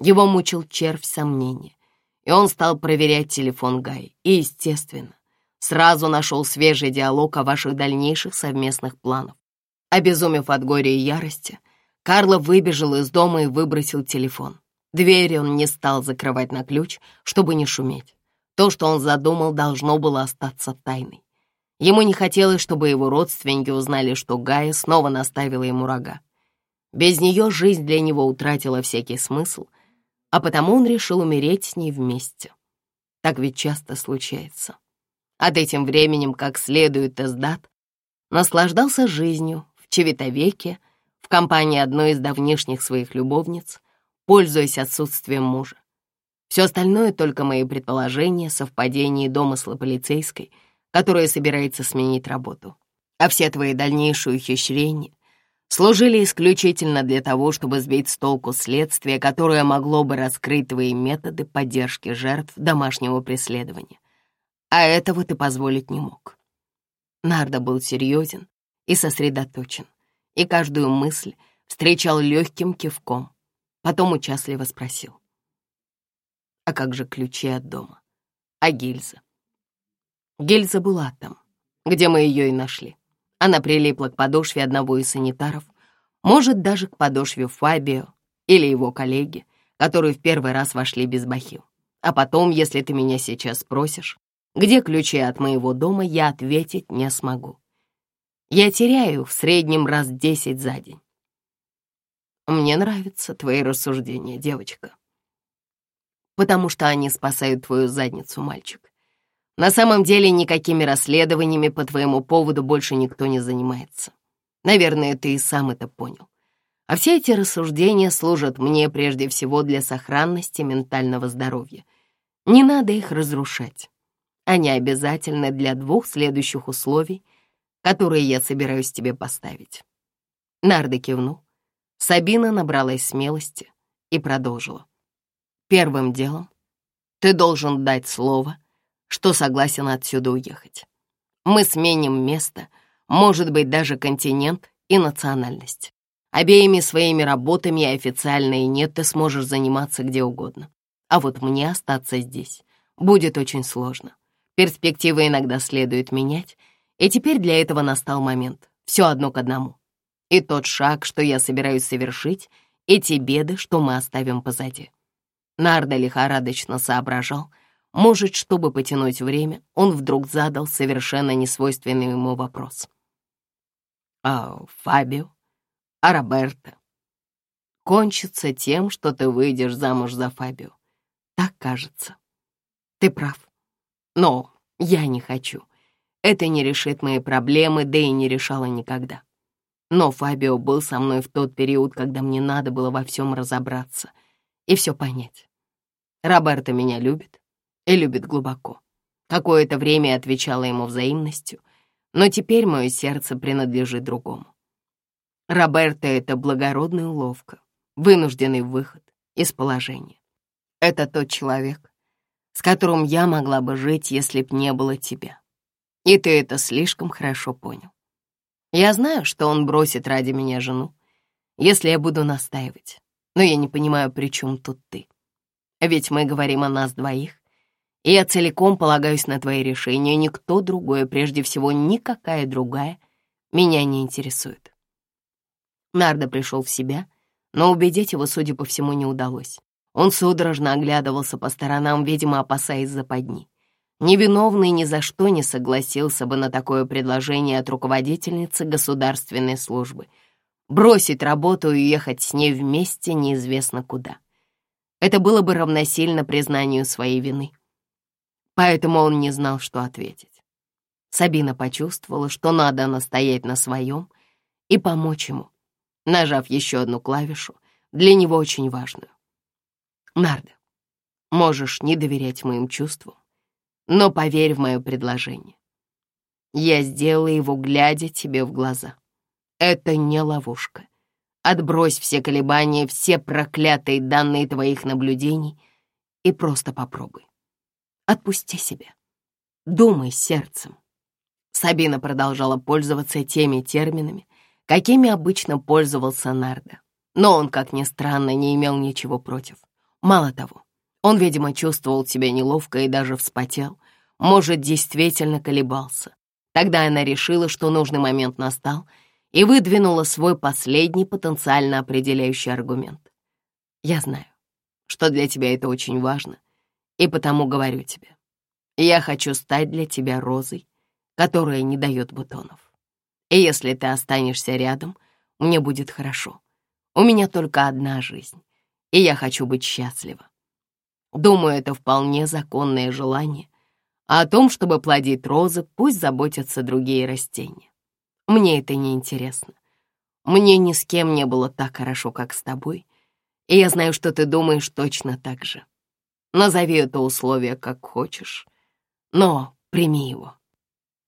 [SPEAKER 1] Его мучил червь сомнения, и он стал проверять телефон Гай. И, естественно, сразу нашел свежий диалог о ваших дальнейших совместных планах. Обезумев от горя и ярости, Карло выбежал из дома и выбросил телефон. Дверь он не стал закрывать на ключ, чтобы не шуметь. То, что он задумал, должно было остаться тайной. Ему не хотелось, чтобы его родственники узнали, что Гая снова наставила ему рога. Без нее жизнь для него утратила всякий смысл, а потому он решил умереть с ней вместе. Так ведь часто случается. От этим временем, как следует издат, наслаждался жизнью в Чевитовеке, в компании одной из давнишних своих любовниц, пользуясь отсутствием мужа. Все остальное только мои предположения, совпадения и домыслы полицейской — которая собирается сменить работу. А все твои дальнейшие ухищрения служили исключительно для того, чтобы сбить с толку следствие, которое могло бы раскрыть твои методы поддержки жертв домашнего преследования. А этого ты позволить не мог. Нардо был серьезен и сосредоточен, и каждую мысль встречал легким кивком, потом участливо спросил. «А как же ключи от дома? А гильза? Гельза была там, где мы ее и нашли. Она прилипла к подошве одного из санитаров, может, даже к подошве Фабио или его коллеги, которые в первый раз вошли без бахил. А потом, если ты меня сейчас спросишь, где ключи от моего дома, я ответить не смогу. Я теряю в среднем раз десять за день. Мне нравятся твои рассуждения, девочка. Потому что они спасают твою задницу, мальчик. На самом деле никакими расследованиями по твоему поводу больше никто не занимается. Наверное, ты и сам это понял. А все эти рассуждения служат мне прежде всего для сохранности ментального здоровья. Не надо их разрушать. Они обязательны для двух следующих условий, которые я собираюсь тебе поставить. Нарды кивнул. Сабина набралась смелости и продолжила. Первым делом ты должен дать слово, что согласен отсюда уехать. Мы сменим место, может быть, даже континент и национальность. Обеими своими работами, и официально и нет, ты сможешь заниматься где угодно. А вот мне остаться здесь будет очень сложно. Перспективы иногда следует менять, и теперь для этого настал момент. Все одно к одному. И тот шаг, что я собираюсь совершить, и те беды, что мы оставим позади. Нарда лихорадочно соображал — может, чтобы потянуть время, он вдруг задал совершенно несвойственный ему вопрос. «А Фабио? А Роберто?» «Кончится тем, что ты выйдешь замуж за Фабио. Так кажется. Ты прав. Но я не хочу. Это не решит мои проблемы, да и не решала никогда. Но Фабио был со мной в тот период, когда мне надо было во всем разобраться и все понять. Роберто меня любит, и любит глубоко. Какое-то время я отвечала ему взаимностью, но теперь мое сердце принадлежит другому. Роберта — это благородная уловка, вынужденный выход из положения. Это тот человек, с которым я могла бы жить, если б не было тебя. И ты это слишком хорошо понял. Я знаю, что он бросит ради меня жену, если я буду настаивать, но я не понимаю, при чем тут ты. Ведь мы говорим о нас двоих, и я целиком полагаюсь на твои решения. Никто другой, а прежде всего, никакая другая, меня не интересует. Нардо пришел в себя, но убедить его, судя по всему, не удалось. Он судорожно оглядывался по сторонам, видимо, опасаясь западни. Невиновный ни за что не согласился бы на такое предложение от руководительницы государственной службы. Бросить работу и уехать с ней вместе неизвестно куда. Это было бы равносильно признанию своей вины поэтому он не знал, что ответить. Сабина почувствовала, что надо настоять на своем и помочь ему, нажав еще одну клавишу, для него очень важную. «Нарда, можешь не доверять моим чувствам, но поверь в мое предложение. Я сделала его, глядя тебе в глаза. Это не ловушка. Отбрось все колебания, все проклятые данные твоих наблюдений и просто попробуй. Отпусти себя. Думай сердцем. Сабина продолжала пользоваться теми терминами, какими обычно пользовался Нардо. Но он, как ни странно, не имел ничего против. Мало того, он, видимо, чувствовал себя неловко и даже вспотел. Может, действительно колебался. Тогда она решила, что нужный момент настал, и выдвинула свой последний потенциально определяющий аргумент. «Я знаю, что для тебя это очень важно, и потому говорю тебе, я хочу стать для тебя розой, которая не дает бутонов. И если ты останешься рядом, мне будет хорошо. У меня только одна жизнь, и я хочу быть счастлива. Думаю, это вполне законное желание, а о том, чтобы плодить розы, пусть заботятся другие растения. Мне это не интересно. Мне ни с кем не было так хорошо, как с тобой, и я знаю, что ты думаешь точно так же. Назови это условие как хочешь, но прими его».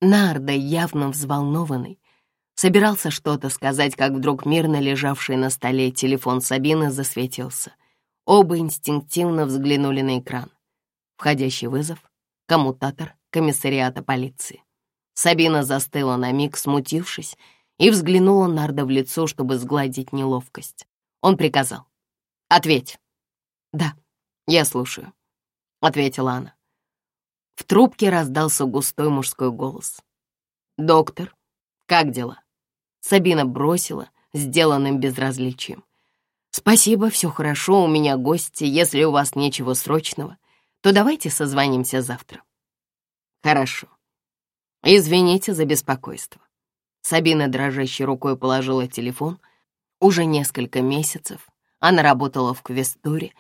[SPEAKER 1] Нарда явно взволнованный, собирался что-то сказать, как вдруг мирно лежавший на столе телефон Сабины засветился. Оба инстинктивно взглянули на экран. Входящий вызов, коммутатор комиссариата полиции. Сабина застыла на миг, смутившись, и взглянула Нарда в лицо, чтобы сгладить неловкость. Он приказал. «Ответь». «Да», «Я слушаю», — ответила она. В трубке раздался густой мужской голос. «Доктор, как дела?» Сабина бросила, сделанным безразличием. «Спасибо, все хорошо, у меня гости. Если у вас нечего срочного, то давайте созвонимся завтра». «Хорошо. Извините за беспокойство». Сабина дрожащей рукой положила телефон. Уже несколько месяцев она работала в квестуре,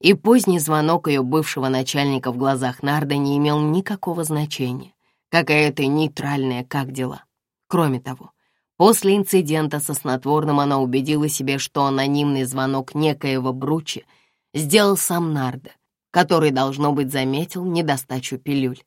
[SPEAKER 1] и поздний звонок ее бывшего начальника в глазах Нарда не имел никакого значения, какая-то нейтральная «как дела?». Кроме того, после инцидента со снотворным она убедила себя, что анонимный звонок некоего Бручи сделал сам Нарда, который, должно быть, заметил недостачу пилюль.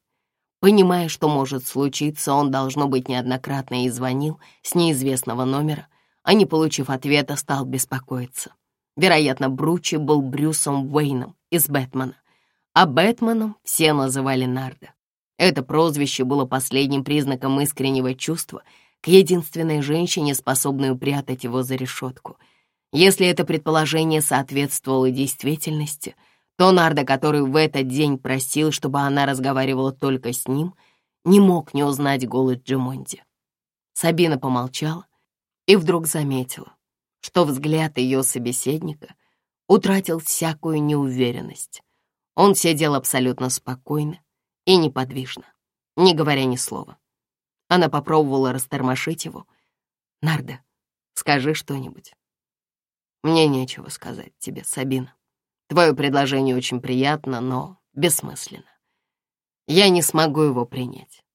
[SPEAKER 1] Понимая, что может случиться, он, должно быть, неоднократно и звонил с неизвестного номера, а не получив ответа, стал беспокоиться. Вероятно, Бручи был Брюсом Уэйном из «Бэтмена», а Бэтменом все называли Нарда. Это прозвище было последним признаком искреннего чувства к единственной женщине, способной упрятать его за решетку. Если это предположение соответствовало действительности, то Нарда, который в этот день просил, чтобы она разговаривала только с ним, не мог не узнать голос Джимонди. Сабина помолчала и вдруг заметила что взгляд ее собеседника утратил всякую неуверенность. Он сидел абсолютно спокойно и неподвижно, не говоря ни слова. Она попробовала растормошить его. «Нарда, скажи что-нибудь». «Мне нечего сказать тебе, Сабина. Твое предложение очень приятно, но бессмысленно. Я не смогу его принять».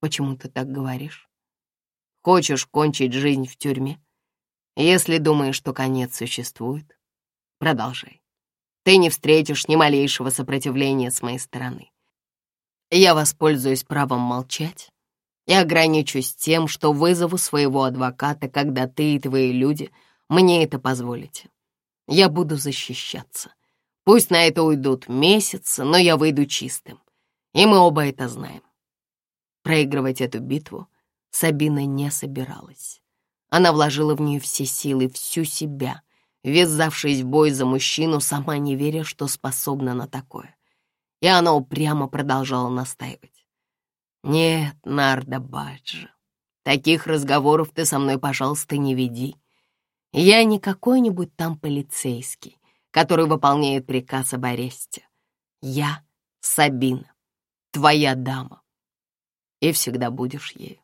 [SPEAKER 1] «Почему ты так говоришь? Хочешь кончить жизнь в тюрьме?» Если думаешь, что конец существует, продолжай. Ты не встретишь ни малейшего сопротивления с моей стороны. Я воспользуюсь правом молчать и ограничусь тем, что вызову своего адвоката, когда ты и твои люди мне это позволите. Я буду защищаться. Пусть на это уйдут месяцы, но я выйду чистым. И мы оба это знаем. Проигрывать эту битву Сабина не собиралась. Она вложила в нее все силы, всю себя, ввязавшись в бой за мужчину, сама не веря, что способна на такое. И она упрямо продолжала настаивать. «Нет, Нарда Баджа, таких разговоров ты со мной, пожалуйста, не веди. Я не какой-нибудь там полицейский, который выполняет приказ об аресте. Я Сабина, твоя дама, и всегда будешь ею.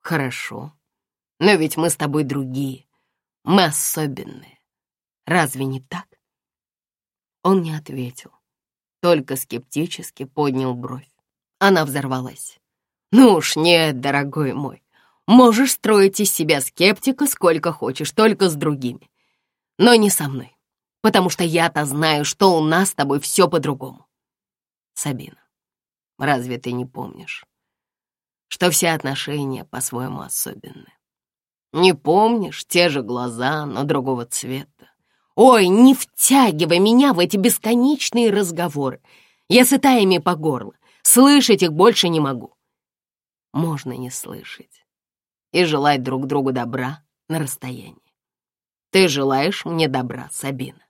[SPEAKER 1] Хорошо, но ведь мы с тобой другие, мы особенные. Разве не так?» Он не ответил, только скептически поднял бровь. Она взорвалась. «Ну уж нет, дорогой мой, можешь строить из себя скептика сколько хочешь, только с другими. Но не со мной, потому что я-то знаю, что у нас с тобой все по-другому». «Сабина, разве ты не помнишь, что все отношения по-своему особенные?" Не помнишь, те же глаза, но другого цвета. Ой, не втягивай меня в эти бесконечные разговоры. Я сыта ими по горло. Слышать их больше не могу. Можно не слышать и желать друг другу добра на расстоянии. Ты желаешь мне добра, Сабина.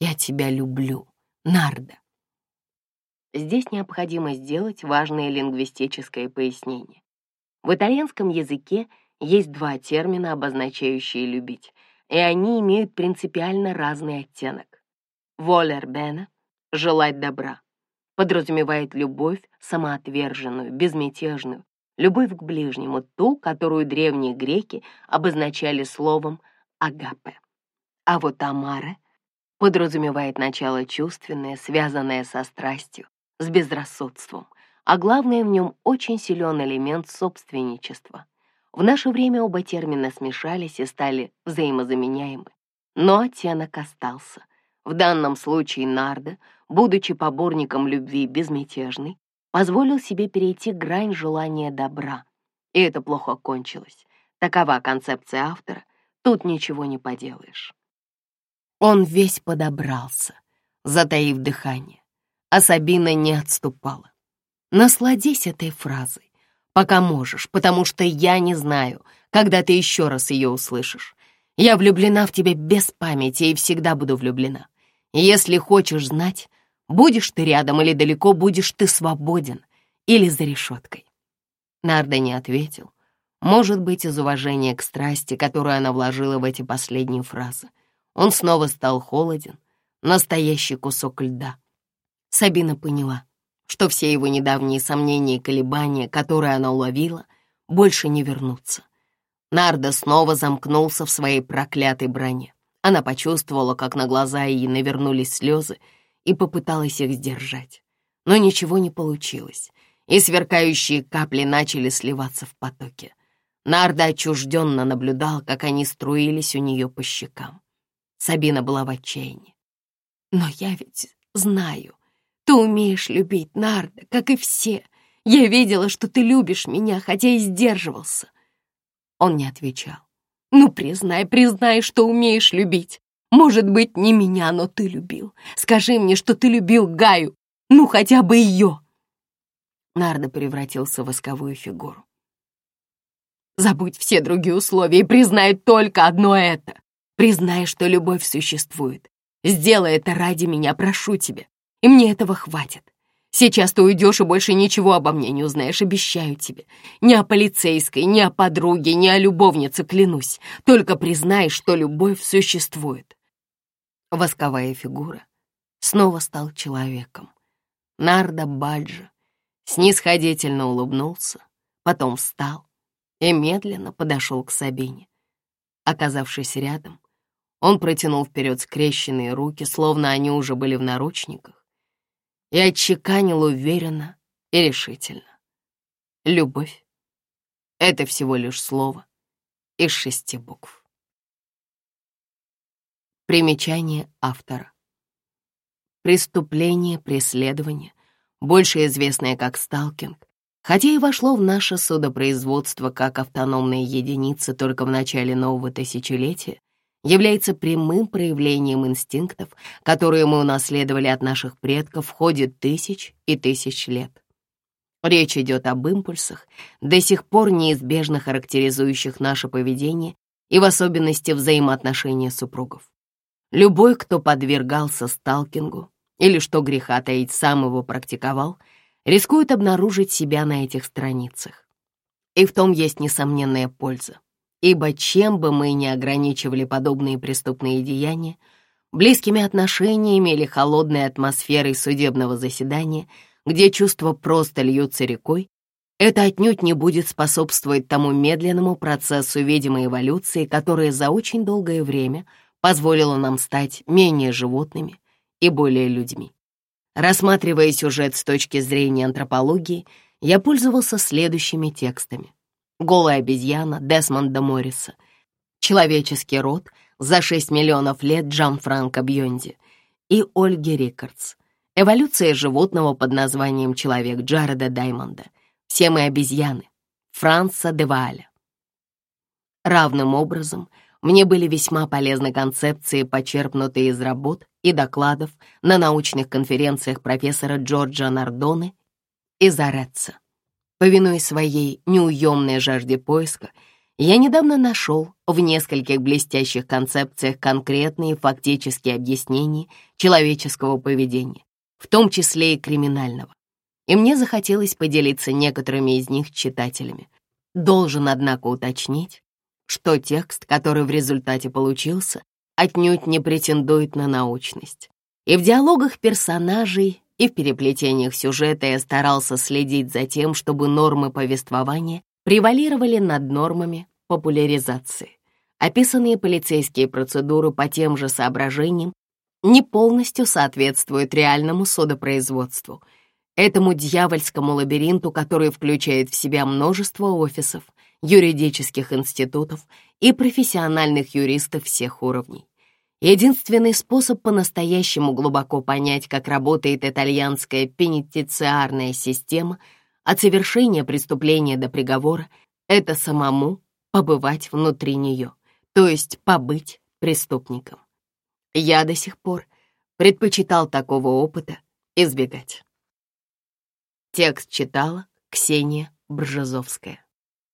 [SPEAKER 1] Я тебя люблю, Нарда. Здесь необходимо сделать важное лингвистическое пояснение. В итальянском языке — есть два термина, обозначающие «любить», и они имеют принципиально разный оттенок. Волер Бена — «желать добра», подразумевает любовь самоотверженную, безмятежную, любовь к ближнему, ту, которую древние греки обозначали словом «агапе». А вот Амара подразумевает начало чувственное, связанное со страстью, с безрассудством, а главное в нем очень силен элемент собственничества — в наше время оба термина смешались и стали взаимозаменяемы. Но оттенок остался. В данном случае Нарда, будучи поборником любви безмятежной, позволил себе перейти грань желания добра. И это плохо кончилось. Такова концепция автора. Тут ничего не поделаешь. Он весь подобрался, затаив дыхание. А Сабина не отступала. Насладись этой фразой пока можешь, потому что я не знаю, когда ты еще раз ее услышишь. Я влюблена в тебя без памяти и всегда буду влюблена. Если хочешь знать, будешь ты рядом или далеко, будешь ты свободен или за решеткой». Нарда не ответил. Может быть, из уважения к страсти, которую она вложила в эти последние фразы. Он снова стал холоден, настоящий кусок льда. Сабина поняла — что все его недавние сомнения и колебания, которые она уловила, больше не вернутся. Нарда снова замкнулся в своей проклятой броне. Она почувствовала, как на глаза ей навернулись слезы и попыталась их сдержать. Но ничего не получилось, и сверкающие капли начали сливаться в потоке. Нарда отчужденно наблюдал, как они струились у нее по щекам. Сабина была в отчаянии. «Но я ведь знаю», ты умеешь любить, Нарда, как и все. Я видела, что ты любишь меня, хотя и сдерживался. Он не отвечал. Ну, признай, признай, что умеешь любить. Может быть, не меня, но ты любил. Скажи мне, что ты любил Гаю. Ну, хотя бы ее. Нарда превратился в восковую фигуру. Забудь все другие условия и признай только одно это. Признай, что любовь существует. Сделай это ради меня, прошу тебя и мне этого хватит. Сейчас ты уйдешь и больше ничего обо мне не узнаешь, обещаю тебе. Ни о полицейской, ни о подруге, ни о любовнице, клянусь. Только признай, что любовь существует. Восковая фигура снова стал человеком. Нарда Баджа снисходительно улыбнулся, потом встал и медленно подошел к Сабине. Оказавшись рядом, он протянул вперед скрещенные руки, словно они уже были в наручниках, и отчеканил уверенно и решительно. Любовь — это всего лишь слово из шести букв. Примечание автора. Преступление, преследование, больше известное как сталкинг, хотя и вошло в наше судопроизводство как автономная единица только в начале нового тысячелетия, является прямым проявлением инстинктов, которые мы унаследовали от наших предков в ходе тысяч и тысяч лет. Речь идет об импульсах, до сих пор неизбежно характеризующих наше поведение и в особенности взаимоотношения супругов. Любой, кто подвергался сталкингу или, что греха таить, сам его практиковал, рискует обнаружить себя на этих страницах. И в том есть несомненная польза ибо чем бы мы ни ограничивали подобные преступные деяния, близкими отношениями или холодной атмосферой судебного заседания, где чувства просто льются рекой, это отнюдь не будет способствовать тому медленному процессу видимой эволюции, которая за очень долгое время позволила нам стать менее животными и более людьми. Рассматривая сюжет с точки зрения антропологии, я пользовался следующими текстами — голая обезьяна Десмонда Морриса, человеческий род за 6 миллионов лет Джан Франко Бьонди. И Ольги Рикардс, эволюция животного под названием «Человек» Джареда Даймонда, все мы обезьяны, Франца Деваля. Равным образом мне были весьма полезны концепции, почерпнутые из работ и докладов на научных конференциях профессора Джорджа Нардоне и Заретца. Повинуясь своей неуемной жажде поиска, я недавно нашел в нескольких блестящих концепциях конкретные фактические объяснения человеческого поведения, в том числе и криминального. И мне захотелось поделиться некоторыми из них с читателями. Должен, однако, уточнить, что текст, который в результате получился, отнюдь не претендует на научность. И в диалогах персонажей и в переплетениях сюжета я старался следить за тем, чтобы нормы повествования превалировали над нормами популяризации. Описанные полицейские процедуры по тем же соображениям не полностью соответствуют реальному судопроизводству, этому дьявольскому лабиринту, который включает в себя множество офисов, юридических институтов и профессиональных юристов всех уровней. Единственный способ по-настоящему глубоко понять, как работает итальянская пенитенциарная система от совершения преступления до приговора, это самому побывать внутри нее, то есть побыть преступником. Я до сих пор предпочитал такого опыта избегать. Текст читала Ксения Бржезовская.